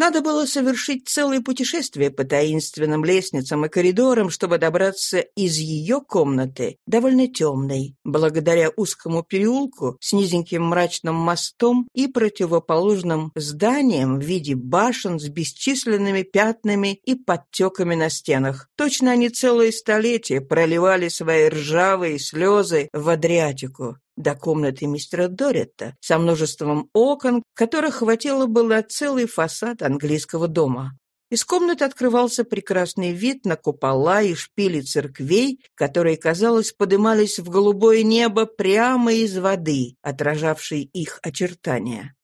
Speaker 2: Надо было совершить целое путешествие по таинственным лестницам и коридорам, чтобы добраться из ее комнаты, довольно темной, благодаря узкому переулку с низеньким мрачным мостом и противоположным зданиям в виде башен с бесчисленными пятнами и подтеками на стенах. Точно они целые столетия проливали свои ржавые слезы в Адриатику до комнаты мистера Доретта со множеством окон, которых хватило бы на целый фасад английского дома. Из комнаты открывался прекрасный вид на купола и шпили церквей, которые, казалось, подымались в голубое небо прямо из воды, отражавшей их очертания.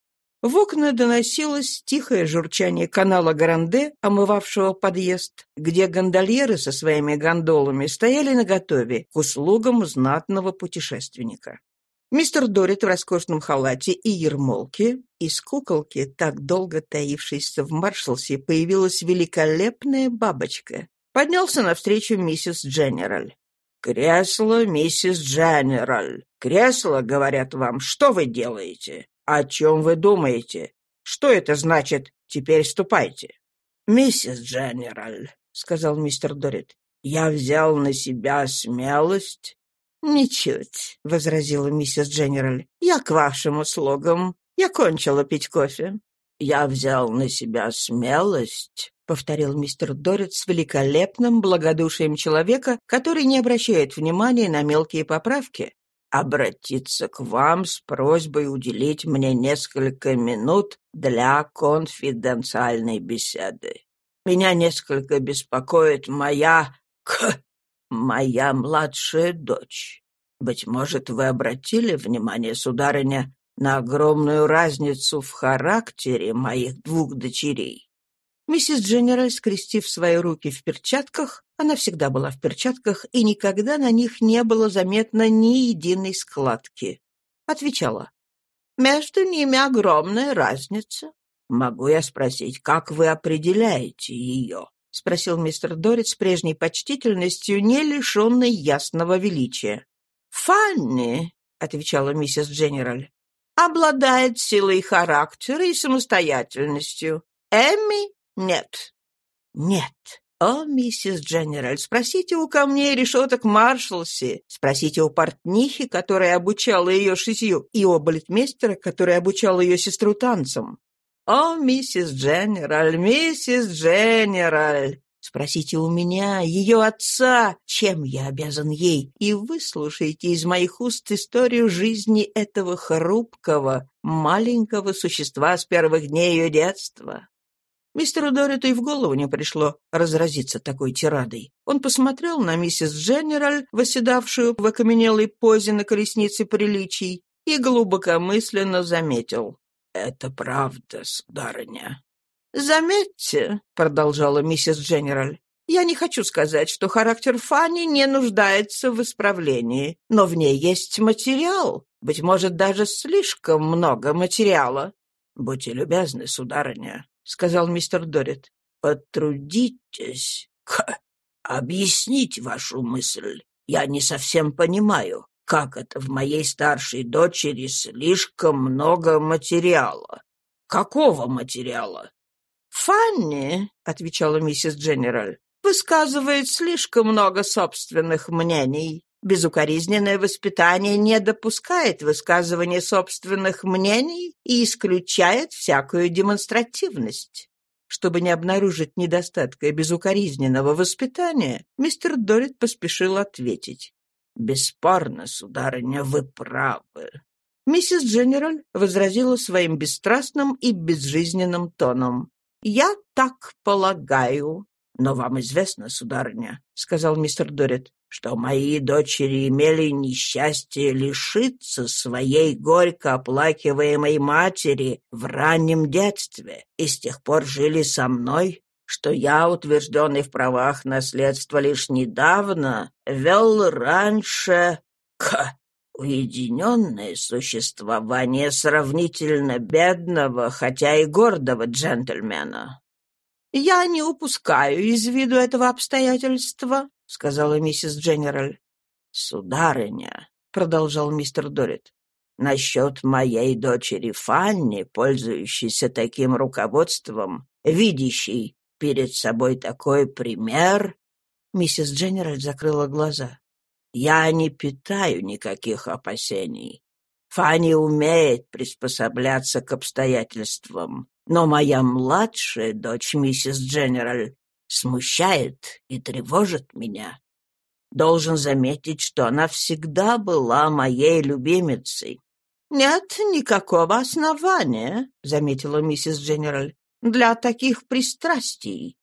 Speaker 2: В окна доносилось тихое журчание канала Гранде, омывавшего подъезд, где гондольеры со своими гондолами стояли наготове к услугам знатного путешественника. Мистер Дорит в роскошном халате и ермолке, из куколки, так долго таившейся в маршалсе, появилась великолепная бабочка. Поднялся навстречу миссис Дженераль. «Кресло, миссис Дженераль! Кресло, говорят вам, что вы делаете? О чем вы думаете? Что это значит? Теперь ступайте». «Миссис Дженераль», — сказал мистер Дорит, — «я взял на себя смелость «Ничуть», — возразила миссис Дженераль. «Я к вашим услугам. Я кончила пить кофе». «Я взял на себя смелость», — повторил мистер Дорит с великолепным благодушием человека, который не обращает внимания на мелкие поправки, «обратиться к вам с просьбой уделить мне несколько минут для конфиденциальной беседы. Меня несколько беспокоит моя... К моя младшая дочь. Быть может, вы обратили внимание, сударыня, на огромную разницу в характере моих двух дочерей. Миссис Дженераль, скрестив свои руки в перчатках, она всегда была в перчатках, и никогда на них не было заметно ни единой складки. Отвечала. «Между ними огромная разница. Могу я спросить, как вы определяете ее?» — спросил мистер Дорит с прежней почтительностью, не лишенной ясного величия. «Фанни», — отвечала миссис Дженераль, — «обладает силой характера и самостоятельностью. Эмми — нет». «Нет», «О, миссис Дженераль, спросите у камней решеток Маршалси, спросите у портнихи, которая обучала ее шитью, и у балетмейстера, который обучал ее сестру танцам. «О, миссис Дженераль, миссис Дженераль!» Спросите у меня, ее отца, чем я обязан ей, и выслушайте из моих уст историю жизни этого хрупкого, маленького существа с первых дней ее детства. Мистеру Дориту и в голову не пришло разразиться такой тирадой. Он посмотрел на миссис Дженераль, восседавшую в окаменелой позе на колеснице приличий, и глубокомысленно заметил. «Это правда, сударыня». «Заметьте», — продолжала миссис Дженераль, «я не хочу сказать, что характер Фанни не нуждается в исправлении, но в ней есть материал, быть может, даже слишком много материала». «Будьте любезны, сударыня», — сказал мистер Дорит. «Потрудитесь Ха, объяснить вашу мысль. Я не совсем понимаю. Как это в моей старшей дочери слишком много материала? Какого материала? Фанни, отвечала миссис Дженераль, высказывает слишком много собственных мнений. Безукоризненное воспитание не допускает высказывания собственных мнений и исключает всякую демонстративность. Чтобы не обнаружить недостатка безукоризненного воспитания, мистер Дорит поспешил ответить. «Бесспорно, сударыня, вы правы». Миссис Дженераль возразила своим бесстрастным и безжизненным тоном. «Я так полагаю». «Но вам известно, сударыня», — сказал мистер Дорит, что мои дочери имели несчастье лишиться своей горько оплакиваемой матери в раннем детстве и с тех пор жили со мной что я, утвержденный в правах наследства лишь недавно, вел раньше к уединенное существование сравнительно бедного, хотя и гордого джентльмена. «Я не упускаю из виду этого обстоятельства», — сказала миссис Дженераль. «Сударыня», — продолжал мистер Дорит,
Speaker 1: насчет моей дочери Фанни, пользующейся таким руководством, видящей перед собой такой пример...» Миссис Дженераль закрыла глаза. «Я не питаю никаких опасений. Фанни умеет приспосабляться к обстоятельствам, но моя младшая дочь, миссис Дженераль, смущает и тревожит меня. Должен заметить, что она всегда была моей любимицей. «Нет никакого основания», — заметила миссис Дженераль, — «для таких пристрастий».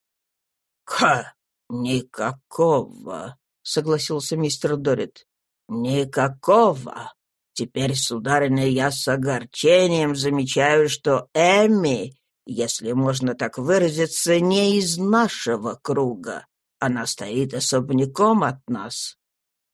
Speaker 1: «Ка, никакого», — согласился мистер Дорит. «Никакого. Теперь, сударыня, я с огорчением замечаю, что Эмми, если можно так выразиться, не из нашего круга. Она стоит особняком от нас.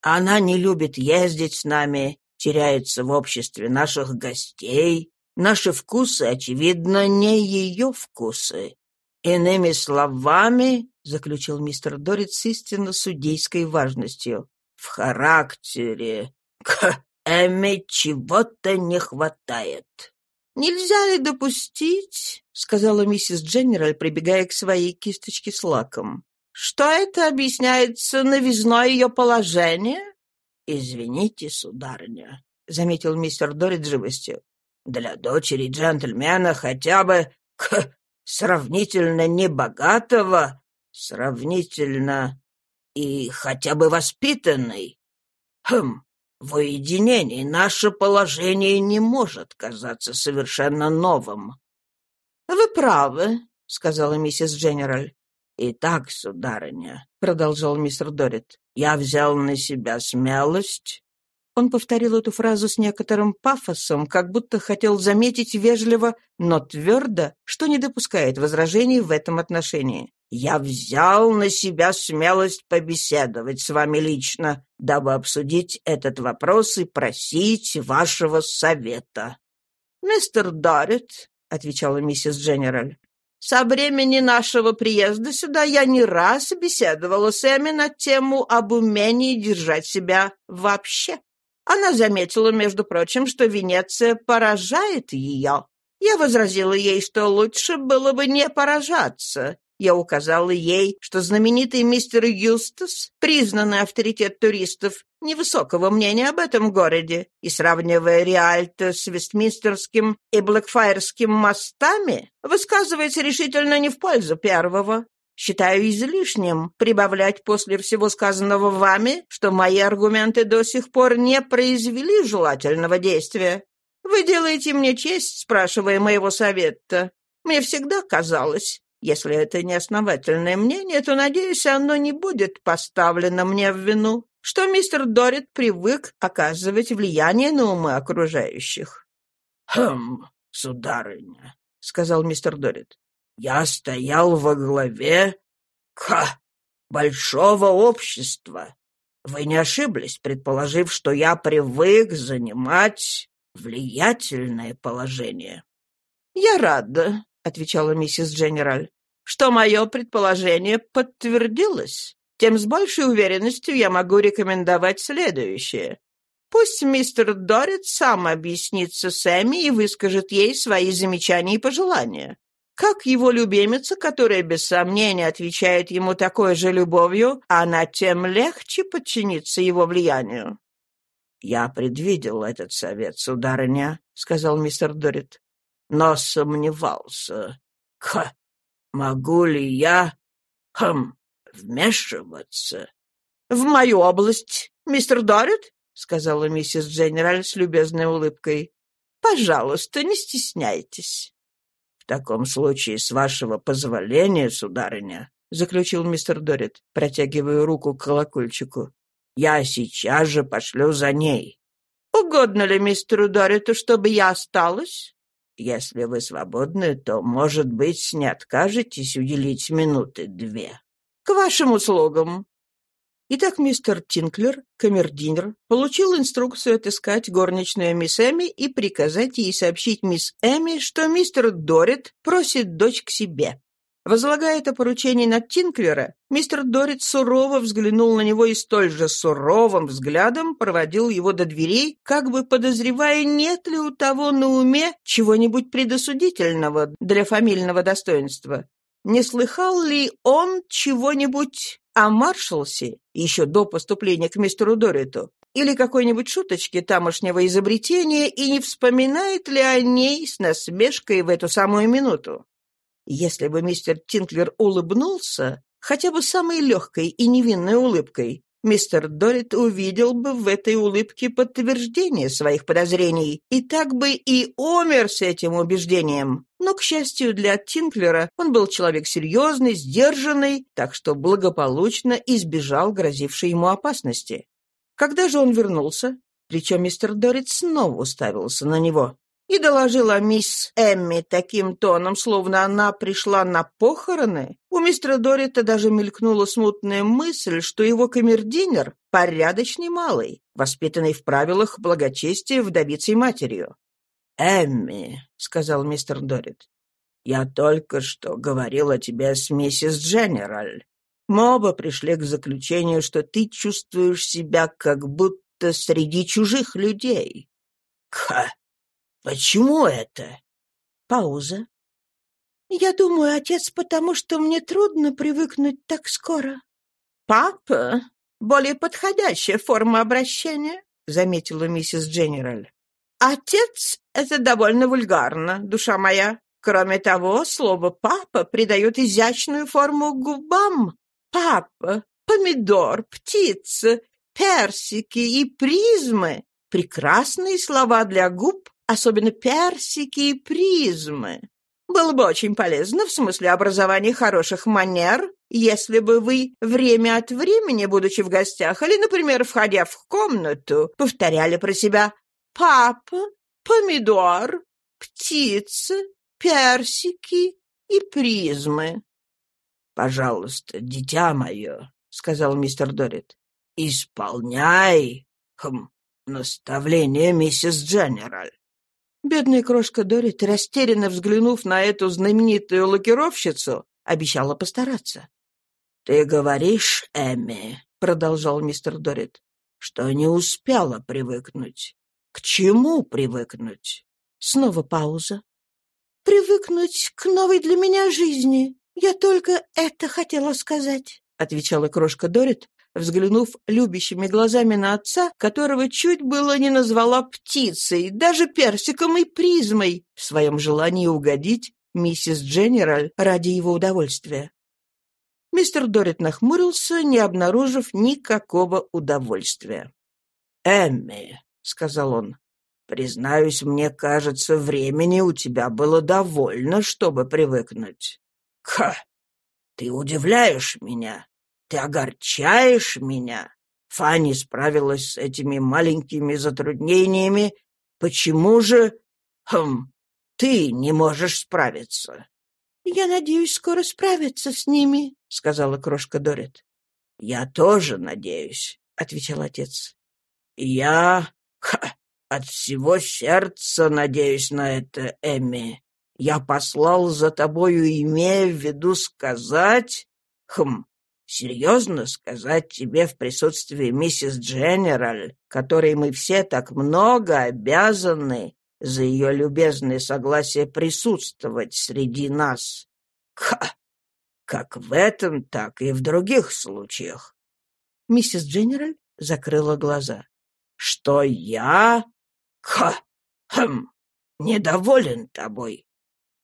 Speaker 1: Она не любит ездить с нами, теряется в обществе наших гостей. Наши вкусы, очевидно, не ее вкусы. Иными словами, — заключил мистер Дорит с истинно судейской важностью, — в характере, к Эмме чего-то не хватает. «Нельзя ли допустить, — сказала миссис Дженераль, прибегая к своей кисточке с лаком, — что это объясняется новизной ее положения?» «Извините, сударыня», — заметил мистер Дорит живостью, — «для дочери джентльмена хотя бы к сравнительно небогатого, сравнительно и хотя бы воспитанный. Хм, в уединении наше положение не может казаться совершенно новым. — Вы правы, — сказала миссис Дженераль. — Итак, сударыня, — продолжал мистер Дорит, — я взял на себя смелость. Он повторил эту фразу с некоторым пафосом, как будто хотел заметить вежливо, но твердо, что не допускает возражений в этом отношении. Я взял на себя смелость побеседовать с вами лично, дабы обсудить этот вопрос и просить вашего совета. — Мистер Дорит, — отвечала миссис Дженераль, — со времени нашего приезда сюда я не раз беседовала с Эми на тему об умении держать себя вообще. Она заметила, между прочим, что Венеция поражает ее. Я возразила ей, что лучше было бы не поражаться, я указала ей, что знаменитый мистер Юстас, признанный авторитет туристов, невысокого мнения об этом городе, и, сравнивая Риальто с Вестминстерским и Блэкфайрским мостами, высказывается решительно не в пользу первого. Считаю излишним прибавлять после всего сказанного вами, что мои аргументы до сих пор не произвели желательного действия. Вы делаете мне честь, спрашивая моего совета. Мне всегда казалось, если это не основательное мнение, то, надеюсь, оно не будет поставлено мне в вину, что мистер Дорит привык оказывать влияние на умы окружающих. — Хм, сударыня, — сказал мистер Дорит, — я стоял во главе ха, большого общества. Вы не ошиблись, предположив, что я привык занимать влиятельное положение. — Я рада, — отвечала миссис Дженераль, — что мое предположение подтвердилось. Тем с большей уверенностью я могу рекомендовать следующее. Пусть мистер Дорит сам объяснится с Эми и выскажет ей свои замечания и пожелания. Как его любимица, которая без сомнения отвечает ему такой же любовью, она тем легче подчинится его влиянию. — Я предвидел этот совет, сударыня, — сказал мистер Дорит но сомневался. Ха, могу ли я, хм, вмешиваться? — В мою область, мистер Дорит, — сказала миссис Дженераль с любезной улыбкой. — Пожалуйста, не стесняйтесь. — таком случае, с вашего позволения, сударыня, — заключил мистер Дорит, протягивая руку к колокольчику, — я сейчас же пошлю за ней. — Угодно ли мистеру Дориту, чтобы я осталась? Если вы свободны, то, может быть, не откажетесь уделить минуты две. К вашим услугам. Итак, мистер Тинклер, камердинер, получил инструкцию отыскать горничную мисс Эми и приказать ей сообщить мисс Эми, что мистер Дорит просит дочь к себе.
Speaker 2: Возлагая это поручение на Тинклера, мистер Дорит сурово взглянул на него и столь же суровым взглядом проводил его до дверей, как бы подозревая, нет ли у того на уме чего-нибудь предосудительного для фамильного достоинства. Не слыхал ли он чего-нибудь о Маршалсе еще до поступления к мистеру Дориту? Или какой-нибудь шуточки тамошнего изобретения и не вспоминает ли о ней с насмешкой в эту самую минуту? Если бы мистер Тинклер улыбнулся, хотя бы самой легкой и невинной улыбкой, мистер Дорит увидел бы в этой улыбке подтверждение своих подозрений и так бы и умер с этим убеждением. Но, к счастью для Тинклера, он был человек серьезный, сдержанный, так что благополучно избежал грозившей ему опасности. Когда же он вернулся, причем мистер Дорит снова уставился на него, и доложила мисс Эмми таким тоном, словно она пришла на похороны, у мистера Дорита даже мелькнула смутная мысль, что его камердинер — порядочный малый, воспитанный в правилах благочестия вдовицей матерью. «Эмми», — сказал мистер Дорит, — «я только что говорил о тебе с миссис Дженераль. Мы оба пришли к заключению, что ты чувствуешь себя как будто среди чужих людей». «Ха! Почему это? Пауза.
Speaker 3: Я думаю, отец, потому что мне трудно привыкнуть так скоро.
Speaker 1: Папа — более подходящая форма обращения, заметила миссис Дженераль. Отец — это довольно вульгарно, душа моя. Кроме того, слово «папа» придает изящную форму губам. Папа, помидор, птица, персики и призмы — прекрасные слова для губ особенно персики и призмы. Было бы очень полезно в смысле образования хороших манер, если бы вы время от времени, будучи в гостях или, например, входя в комнату, повторяли про себя «папа», «помидор», «птица», «персики» и «призмы». «Пожалуйста, дитя мое», — сказал мистер Дорит, — «исполняй хм, наставление миссис Дженераль». Бедная крошка Дорит, растерянно взглянув на эту знаменитую лакировщицу, обещала постараться. «Ты говоришь, Эмми», — продолжал мистер Дорит, — «что не успела привыкнуть. К чему привыкнуть?» Снова пауза.
Speaker 3: «Привыкнуть к новой для меня жизни. Я только это хотела сказать», —
Speaker 2: отвечала крошка Дорит, взглянув любящими глазами на отца, которого чуть было не назвала птицей, даже персиком и призмой, в своем желании угодить миссис Дженераль ради его удовольствия. Мистер Дорит нахмурился, не обнаружив никакого удовольствия. «Эмми», — сказал он, — «признаюсь, мне кажется, времени у тебя было довольно, чтобы привыкнуть». «Ха! Ты удивляешь меня. Ты огорчаешь меня. Фанни справилась с этими маленькими затруднениями. Почему же... Хм, ты не можешь справиться?»
Speaker 3: «Я надеюсь скоро справиться с ними», — сказала крошка Дорит.
Speaker 2: «Я тоже надеюсь», — отвечал отец. «Я... Ха, от всего сердца надеюсь на это, Эмми. Я послал за тобою, имея в виду сказать... Хм, серьезно сказать тебе в присутствии миссис Дженераль, которой мы все так много обязаны за ее любезное согласие присутствовать среди нас. Ха! Как в этом, так и в других случаях. Миссис Дженераль закрыла глаза. Что я? Ха! Хм! Недоволен тобой.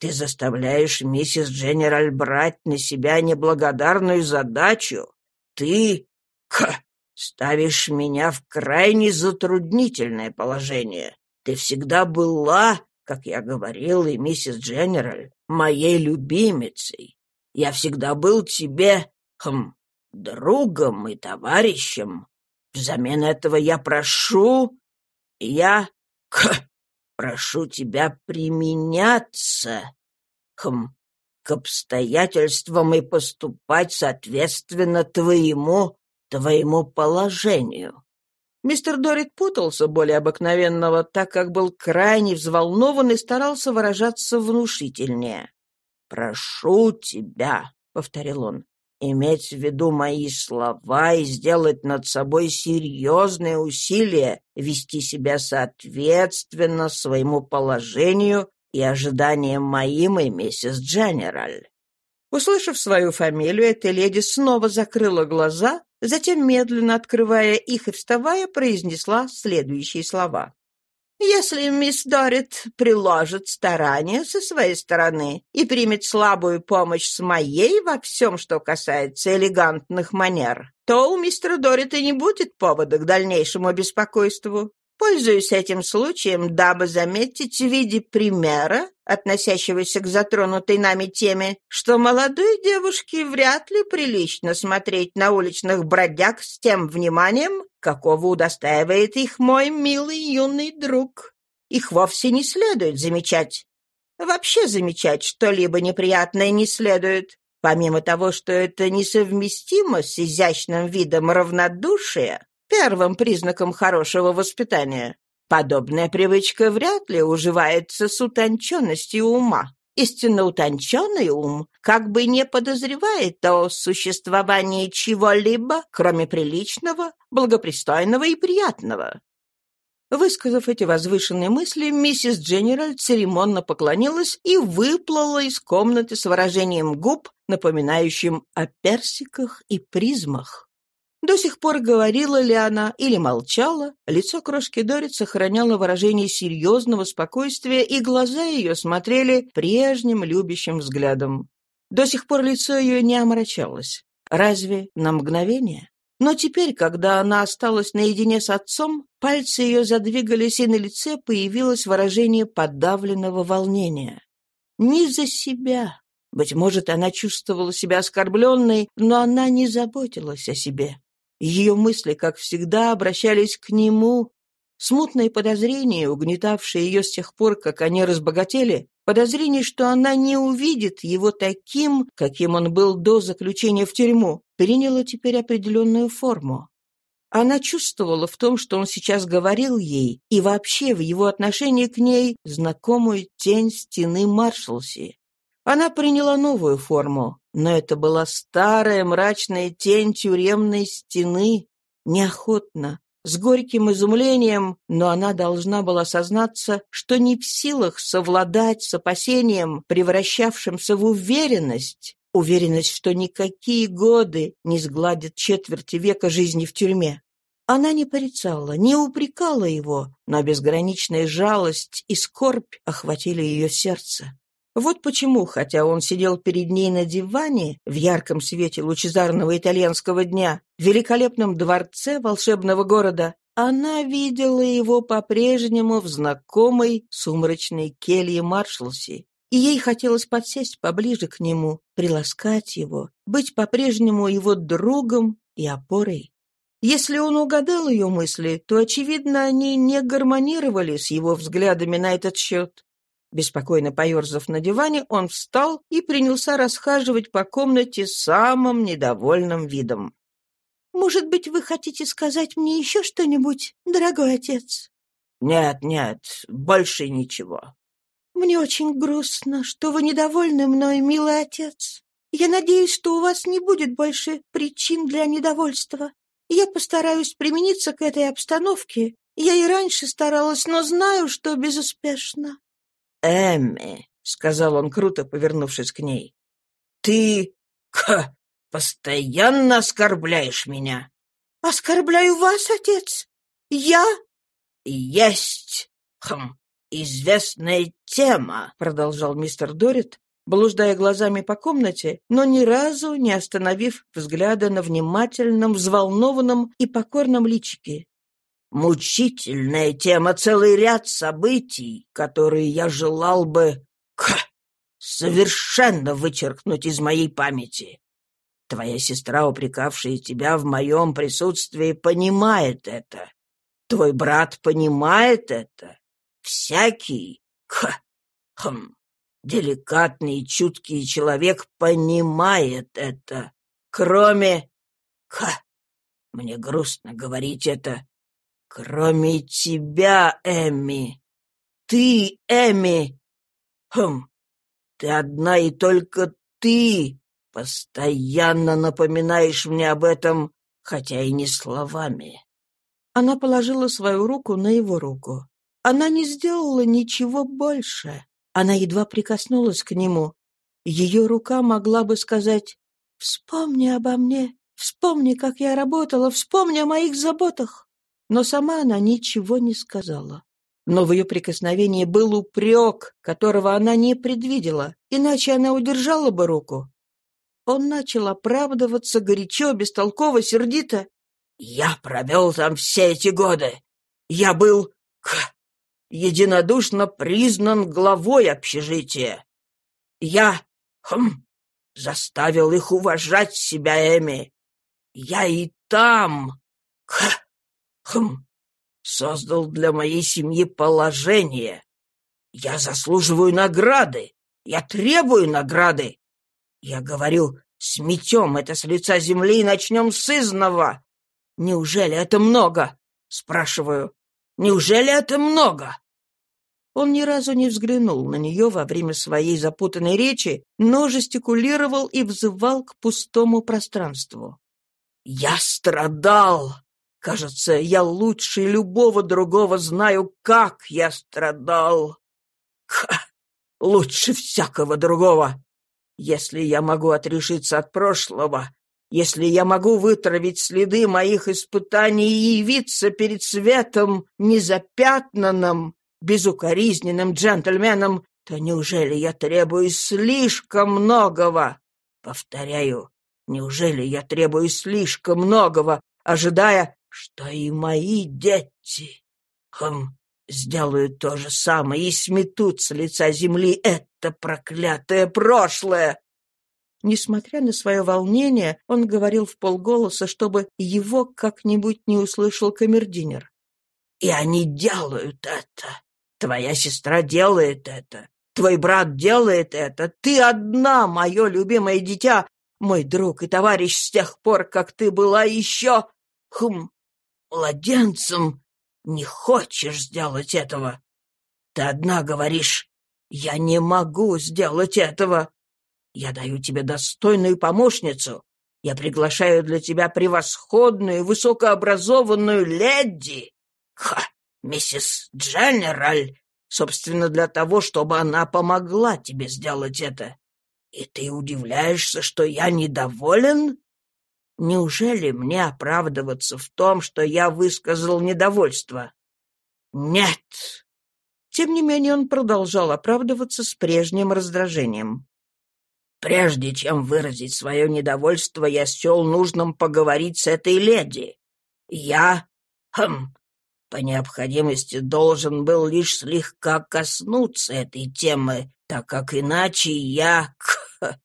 Speaker 2: Ты заставляешь миссис Дженераль брать на себя неблагодарную задачу. Ты, ха, ставишь меня в крайне затруднительное положение. Ты всегда была, как я говорил, и миссис Дженераль, моей любимицей. Я всегда был тебе, хм, другом и товарищем. Взамен этого я прошу, я, ха, Прошу тебя применяться, хм, к обстоятельствам и поступать соответственно твоему, твоему положению. Мистер Дорит путался более обыкновенного, так как был крайне взволнован и старался выражаться внушительнее.
Speaker 1: «Прошу тебя», — повторил он, — «иметь в виду мои слова и сделать над собой серьезные усилия, вести себя соответственно своему положению и ожиданиям моим и миссис Дженераль».
Speaker 2: Услышав свою фамилию, эта леди снова закрыла глаза, затем, медленно открывая их и вставая, произнесла следующие слова. Если мисс Дорит приложит старания со своей стороны и примет слабую помощь с моей во всем, что касается элегантных манер, то у мистера Дорита не будет повода к дальнейшему беспокойству. Пользуюсь этим случаем, дабы заметить в виде примера, относящегося к затронутой нами теме, что молодой девушке вряд ли прилично смотреть на уличных бродяг с тем вниманием, какого удостаивает их мой милый юный друг. Их вовсе не следует замечать. Вообще замечать что-либо неприятное не следует. Помимо того, что это несовместимо с изящным видом равнодушия, первым признаком хорошего воспитания. Подобная привычка вряд ли уживается с утонченностью ума. Истинно утонченный ум как бы не подозревает о существовании чего-либо, кроме приличного, благопристойного и приятного. Высказав эти возвышенные мысли, миссис Дженераль церемонно поклонилась и выплыла из комнаты с выражением губ, напоминающим о персиках и призмах. До сих пор говорила ли она или молчала, лицо крошки Дорит сохраняло выражение серьезного спокойствия, и глаза ее смотрели прежним любящим взглядом. До сих пор лицо ее не омрачалось. Разве на мгновение? Но теперь, когда она осталась наедине с отцом, пальцы ее задвигались, и на лице появилось выражение подавленного волнения. Не за себя. Быть может, она чувствовала себя оскорбленной, но она не заботилась о себе. Ее мысли, как всегда, обращались к нему. Смутные подозрения, угнетавшие ее с тех пор, как они разбогатели, подозрение, что она не увидит его таким, каким он был до заключения в тюрьму, приняло теперь определенную форму. Она чувствовала в том, что он сейчас говорил ей, и вообще в его отношении к ней знакомую тень стены Маршалси. Она приняла новую форму, но это была старая мрачная тень тюремной стены. Неохотно, с горьким изумлением, но она должна была сознаться, что не в силах совладать с опасением, превращавшимся в уверенность, уверенность, что никакие годы не сгладят четверти века жизни в тюрьме. Она не порицала, не упрекала его, но безграничная жалость и скорбь охватили ее сердце. Вот почему, хотя он сидел перед ней на диване в ярком свете лучезарного итальянского дня, в великолепном дворце волшебного города, она видела его по-прежнему в знакомой сумрачной келье Маршалси, и ей хотелось подсесть поближе к нему, приласкать его, быть по-прежнему его другом и опорой. Если он угадал ее мысли, то, очевидно, они не гармонировали с его взглядами на этот счет. Беспокойно поерзав на диване, он встал и принялся расхаживать по комнате самым недовольным видом. «Может быть, вы хотите сказать мне еще что-нибудь, дорогой отец?»
Speaker 1: «Нет, нет, больше ничего».
Speaker 3: «Мне очень грустно, что вы недовольны мной, милый отец. Я надеюсь, что у вас не будет больше причин для недовольства. Я постараюсь примениться к этой обстановке. Я и раньше старалась, но знаю, что безуспешно.
Speaker 1: Эмми, — сказал он, круто повернувшись к ней, — ты ха, постоянно оскорбляешь меня.
Speaker 3: — Оскорбляю вас, отец? Я?
Speaker 1: — Есть, хм, известная тема, — продолжал мистер Дорит, блуждая глазами по комнате, но ни разу не остановив взгляда на внимательном, взволнованном и покорном личике. Мучительная тема, целый ряд событий, которые я желал бы ха, совершенно вычеркнуть из моей памяти. Твоя сестра, упрекавшая тебя в моем присутствии, понимает это. Твой брат понимает это. Всякий, ха, хм, деликатный и чуткий человек понимает это. Кроме... Ха, мне грустно говорить это, Кроме тебя, Эми. Ты, Эми. Хм. Ты одна и только ты постоянно напоминаешь мне об этом, хотя и не словами.
Speaker 2: Она положила свою руку на его руку. Она не сделала ничего больше. Она едва прикоснулась к нему. Ее рука могла бы сказать «Вспомни обо мне, вспомни, как я работала, вспомни о моих заботах». Но сама она ничего не сказала. Но в ее прикосновении был упрек, которого она не предвидела, иначе она удержала бы руку. Он начал оправдываться горячо, бестолково, сердито.
Speaker 1: Я провел там все эти годы. Я был к, единодушно признан главой общежития. Я хм, заставил их уважать себя, Эми. Я и там к, хм, создал для моей семьи положение. Я заслуживаю награды. Я требую награды. Я говорю, сметем это с лица земли и начнем с изного. «Неужели это много?» — спрашиваю. «Неужели это много?»
Speaker 2: Он ни разу не взглянул на нее во время своей запутанной речи, но жестикулировал и взывал к пустому пространству.
Speaker 1: «Я страдал! Кажется, я лучше любого другого знаю, как я страдал! Ха! Лучше всякого другого! Если я могу отрешиться от прошлого, если я могу вытравить следы моих испытаний и явиться перед светом незапятнанным, безукоризненным джентльменом, то неужели я требую слишком многого? Повторяю, неужели я требую слишком многого, ожидая, что и мои дети, хм, сделают то же самое и сметут с лица земли это проклятое прошлое,
Speaker 2: Несмотря на свое волнение, он говорил в полголоса, чтобы его как-нибудь не услышал камердинер.
Speaker 1: «И они делают это. Твоя сестра делает это. Твой брат делает это. Ты одна, мое любимое дитя, мой друг и товарищ с тех пор, как ты была еще... Хм, младенцем. Не хочешь сделать этого. Ты одна говоришь, я не могу сделать этого. Я даю тебе достойную помощницу. Я приглашаю для тебя превосходную, высокообразованную леди. Ха, миссис Дженераль, собственно, для того, чтобы она помогла тебе сделать это. И ты удивляешься, что я недоволен? Неужели мне оправдываться в том, что я высказал недовольство? Нет.
Speaker 2: Тем не менее он продолжал оправдываться с прежним раздражением.
Speaker 1: Прежде чем выразить свое недовольство, я счел нужным поговорить с этой леди. Я, хм, по необходимости должен был лишь слегка коснуться этой темы, так как иначе я к,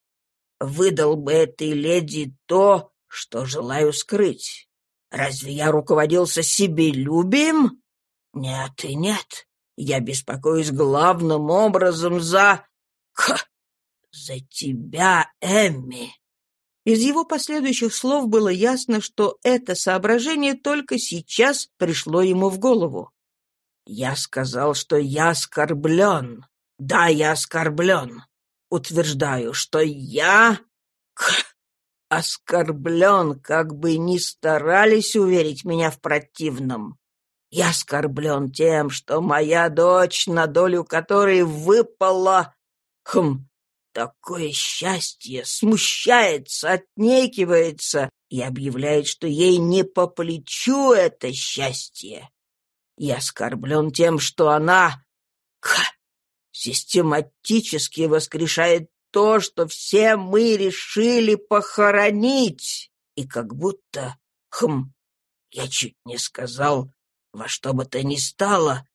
Speaker 1: выдал бы этой леди то, что желаю скрыть. Разве я руководился себелюбием? Нет и нет. Я беспокоюсь главным образом за... К, «За тебя, Эмми!»
Speaker 2: Из его последующих слов было ясно, что это соображение только сейчас пришло ему в голову.
Speaker 1: «Я сказал, что я оскорблен. Да, я оскорблен. Утверждаю, что я... оскорблен, как бы ни старались уверить меня в противном. Я оскорблен тем, что моя дочь, на долю которой выпала... Хм, Такое счастье смущается, отнекивается и объявляет, что ей не по плечу это счастье. Я оскорблен тем, что она ха, систематически воскрешает то, что все мы решили похоронить, и как будто, хм, я чуть не сказал, во что бы то ни стало,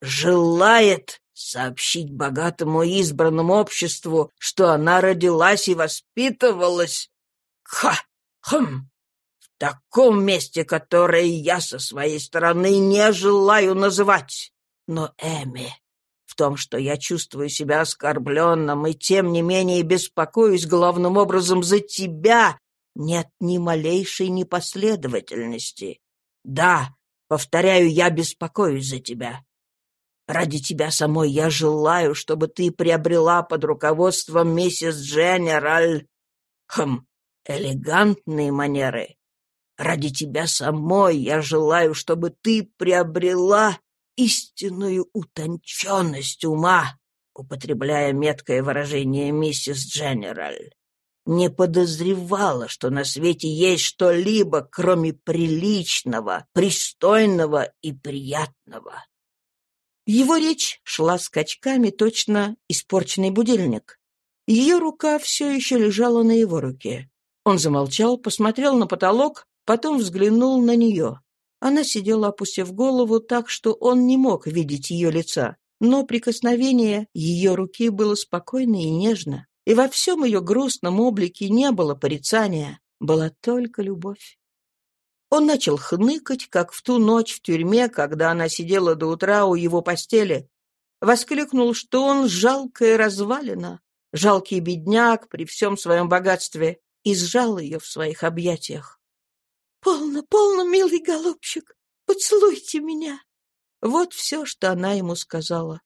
Speaker 1: желает сообщить богатому избранному обществу, что она родилась и воспитывалась. Ха! Хм! В таком месте, которое я со своей стороны не желаю называть. Но, Эми, том, что я чувствую себя оскорбленным и тем не менее беспокоюсь главным образом за тебя, нет ни малейшей непоследовательности. Да, повторяю, я беспокоюсь за тебя. Ради тебя самой я желаю, чтобы ты приобрела под руководством миссис Дженераль хм, элегантные манеры. Ради тебя самой я желаю, чтобы ты приобрела истинную утонченность ума, употребляя меткое выражение миссис Дженераль. Не подозревала, что на свете есть что-либо, кроме приличного, пристойного и приятного.
Speaker 2: Его речь шла скачками, точно испорченный будильник. Ее рука все еще лежала на его руке. Он замолчал, посмотрел на потолок, потом взглянул на нее. Она сидела, опустив голову так, что он не мог видеть ее лица, но прикосновение ее руки было спокойно и нежно, и во всем ее грустном облике не было порицания, была только любовь. Он начал хныкать, как в ту ночь в тюрьме, когда она сидела до утра у его постели. Воскликнул, что он жалкая развалина, жалкий бедняк при всем своем богатстве, и сжал ее в своих объятиях.
Speaker 3: «Полно, полно, милый голубчик, поцелуйте меня!»
Speaker 2: Вот все, что она ему сказала.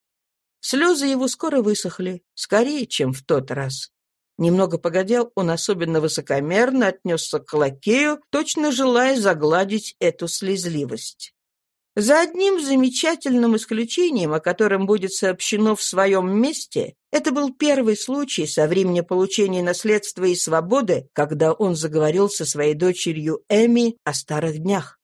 Speaker 2: Слезы его скоро высохли, скорее, чем в тот раз. Немного погодя, он особенно высокомерно отнесся к лакею, точно желая загладить эту слезливость. За одним замечательным исключением, о котором будет сообщено в своем месте, это был первый случай со времени получения наследства и свободы, когда он заговорил со своей дочерью Эми о старых днях.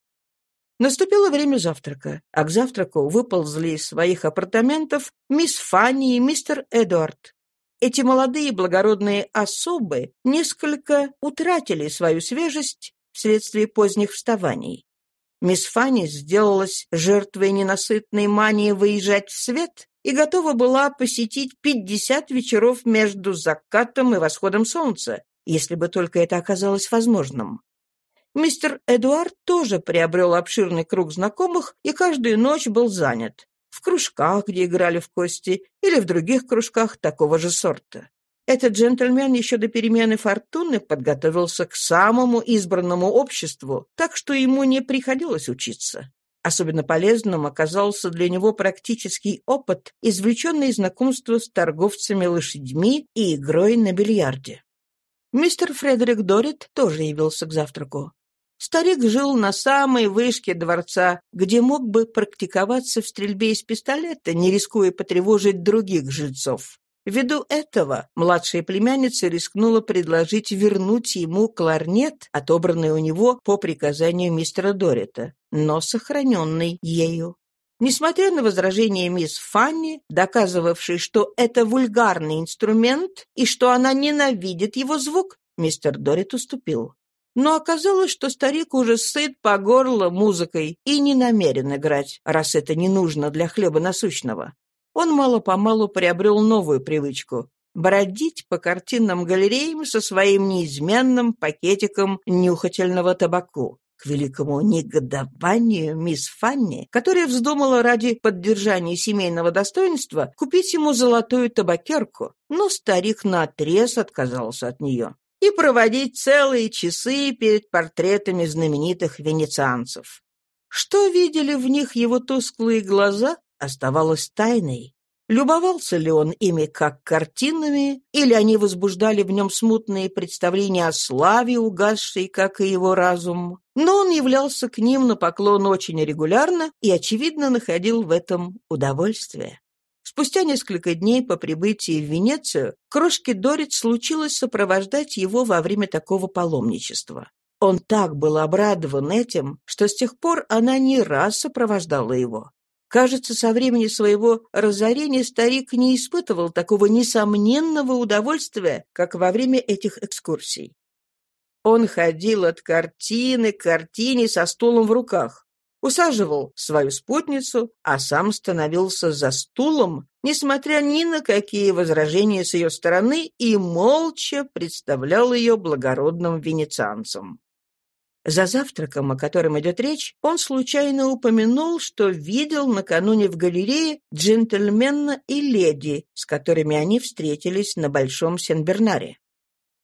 Speaker 2: Наступило время завтрака, а к завтраку выползли из своих апартаментов мисс Фанни и мистер Эдуард. Эти молодые благородные особы несколько утратили свою свежесть вследствие поздних вставаний. Мисс Фанни сделалась жертвой ненасытной мании выезжать в свет и готова была посетить пятьдесят вечеров между закатом и восходом солнца, если бы только это оказалось возможным. Мистер Эдуард тоже приобрел обширный круг знакомых и каждую ночь был занят в кружках, где играли в кости, или в других кружках такого же сорта. Этот джентльмен еще до перемены фортуны подготовился к самому избранному обществу, так что ему не приходилось учиться. Особенно полезным оказался для него практический опыт, извлеченный из знакомства с торговцами лошадьми и игрой на бильярде. Мистер Фредерик Дорит тоже явился к завтраку. Старик жил на самой вышке дворца, где мог бы практиковаться в стрельбе из пистолета, не рискуя потревожить других жильцов. Ввиду этого младшая племянница рискнула предложить вернуть ему кларнет, отобранный у него по приказанию мистера Дорита, но сохраненный ею. Несмотря на возражения мисс Фанни, доказывавшей, что это вульгарный инструмент и что она ненавидит его звук, мистер Дорит уступил. Но оказалось, что старик уже сыт по горло музыкой и не намерен играть, раз это не нужно для хлеба насущного он мало-помалу приобрел новую привычку — бродить по картинным галереям со своим неизменным пакетиком нюхательного табаку. К великому негодованию мисс Фанни, которая вздумала ради поддержания семейного достоинства купить ему золотую табакерку, но старик наотрез отказался от нее и проводить целые часы перед портретами знаменитых венецианцев. Что видели в них его тусклые глаза, оставалось тайной. Любовался ли он ими как картинами, или они возбуждали в нем смутные представления о славе, угасшей, как и его разум. Но он являлся к ним на поклон очень регулярно и, очевидно, находил в этом удовольствие. Спустя несколько дней по прибытии в Венецию крошке Дорит случилось сопровождать его во время такого паломничества. Он так был обрадован этим, что с тех пор она не раз сопровождала его. Кажется, со времени своего разорения старик не испытывал такого несомненного удовольствия, как во время этих экскурсий. Он ходил от картины к картине со стулом в руках, усаживал свою спутницу, а сам становился за стулом, несмотря ни на какие возражения с ее стороны, и молча представлял ее благородным венецианцам. За завтраком, о котором идет речь, он случайно упомянул, что видел накануне в галерее джентльмена и леди, с которыми они встретились на Большом Сен-Бернаре.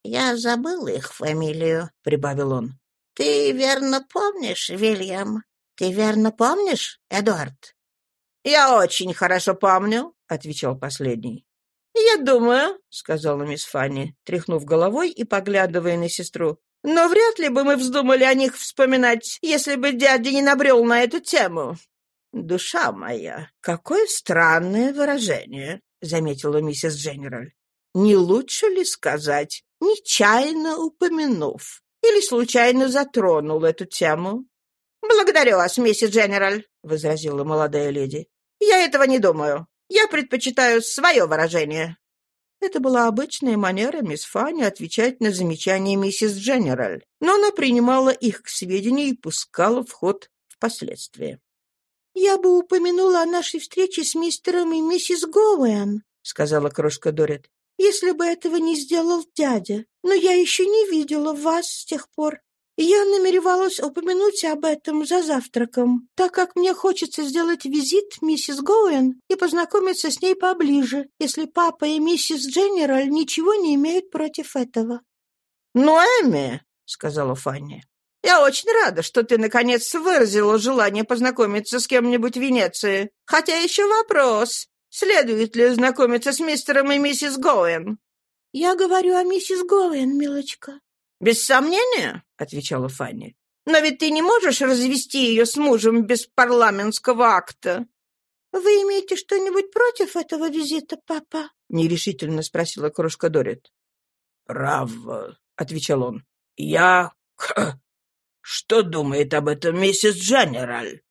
Speaker 3: «Я забыл их фамилию», — прибавил он. «Ты верно помнишь, Вильям? Ты верно помнишь, Эдуард?»
Speaker 1: «Я очень хорошо помню», — отвечал последний. «Я думаю», — сказала мисс Фанни, тряхнув головой и поглядывая на сестру, «но вряд ли бы мы вздумали о них вспоминать, если бы дядя не набрел на эту тему». «Душа моя, какое странное выражение», — заметила миссис Дженераль. «Не лучше ли сказать, нечаянно упомянув, или случайно затронул эту тему?» «Благодарю вас, миссис Дженераль», — возразила молодая леди. «Я этого не думаю. Я предпочитаю свое выражение». Это была обычная манера мисс Фанни отвечать на замечания миссис Дженераль, но она принимала их к сведению и пускала в ход впоследствии.
Speaker 3: «Я бы упомянула о нашей встрече с мистером и миссис Гоуэн», — сказала крошка Дорит, «если бы этого не сделал дядя. Но я еще не видела вас с тех пор. Я намеревалась упомянуть об этом за завтраком, так как мне хочется сделать визит миссис Гоуэн и познакомиться с ней поближе, если папа и миссис Дженераль ничего не имеют против этого».
Speaker 1: «Ну, Эми», — сказала Фанни, — «я очень рада, что ты, наконец, выразила желание познакомиться с кем-нибудь в Венеции. Хотя еще вопрос, следует ли знакомиться с мистером и миссис Гоуэн?»
Speaker 3: «Я говорю о миссис Гоуэн, милочка»,
Speaker 1: «Без сомнения», — отвечала Фанни. «Но ведь ты не можешь развести ее с мужем без парламентского акта».
Speaker 3: «Вы имеете что-нибудь против этого визита, папа?» — нерешительно спросила крошка Дорит.
Speaker 1: «Право», — отвечал он. «Я... Что думает об этом миссис Дженераль?»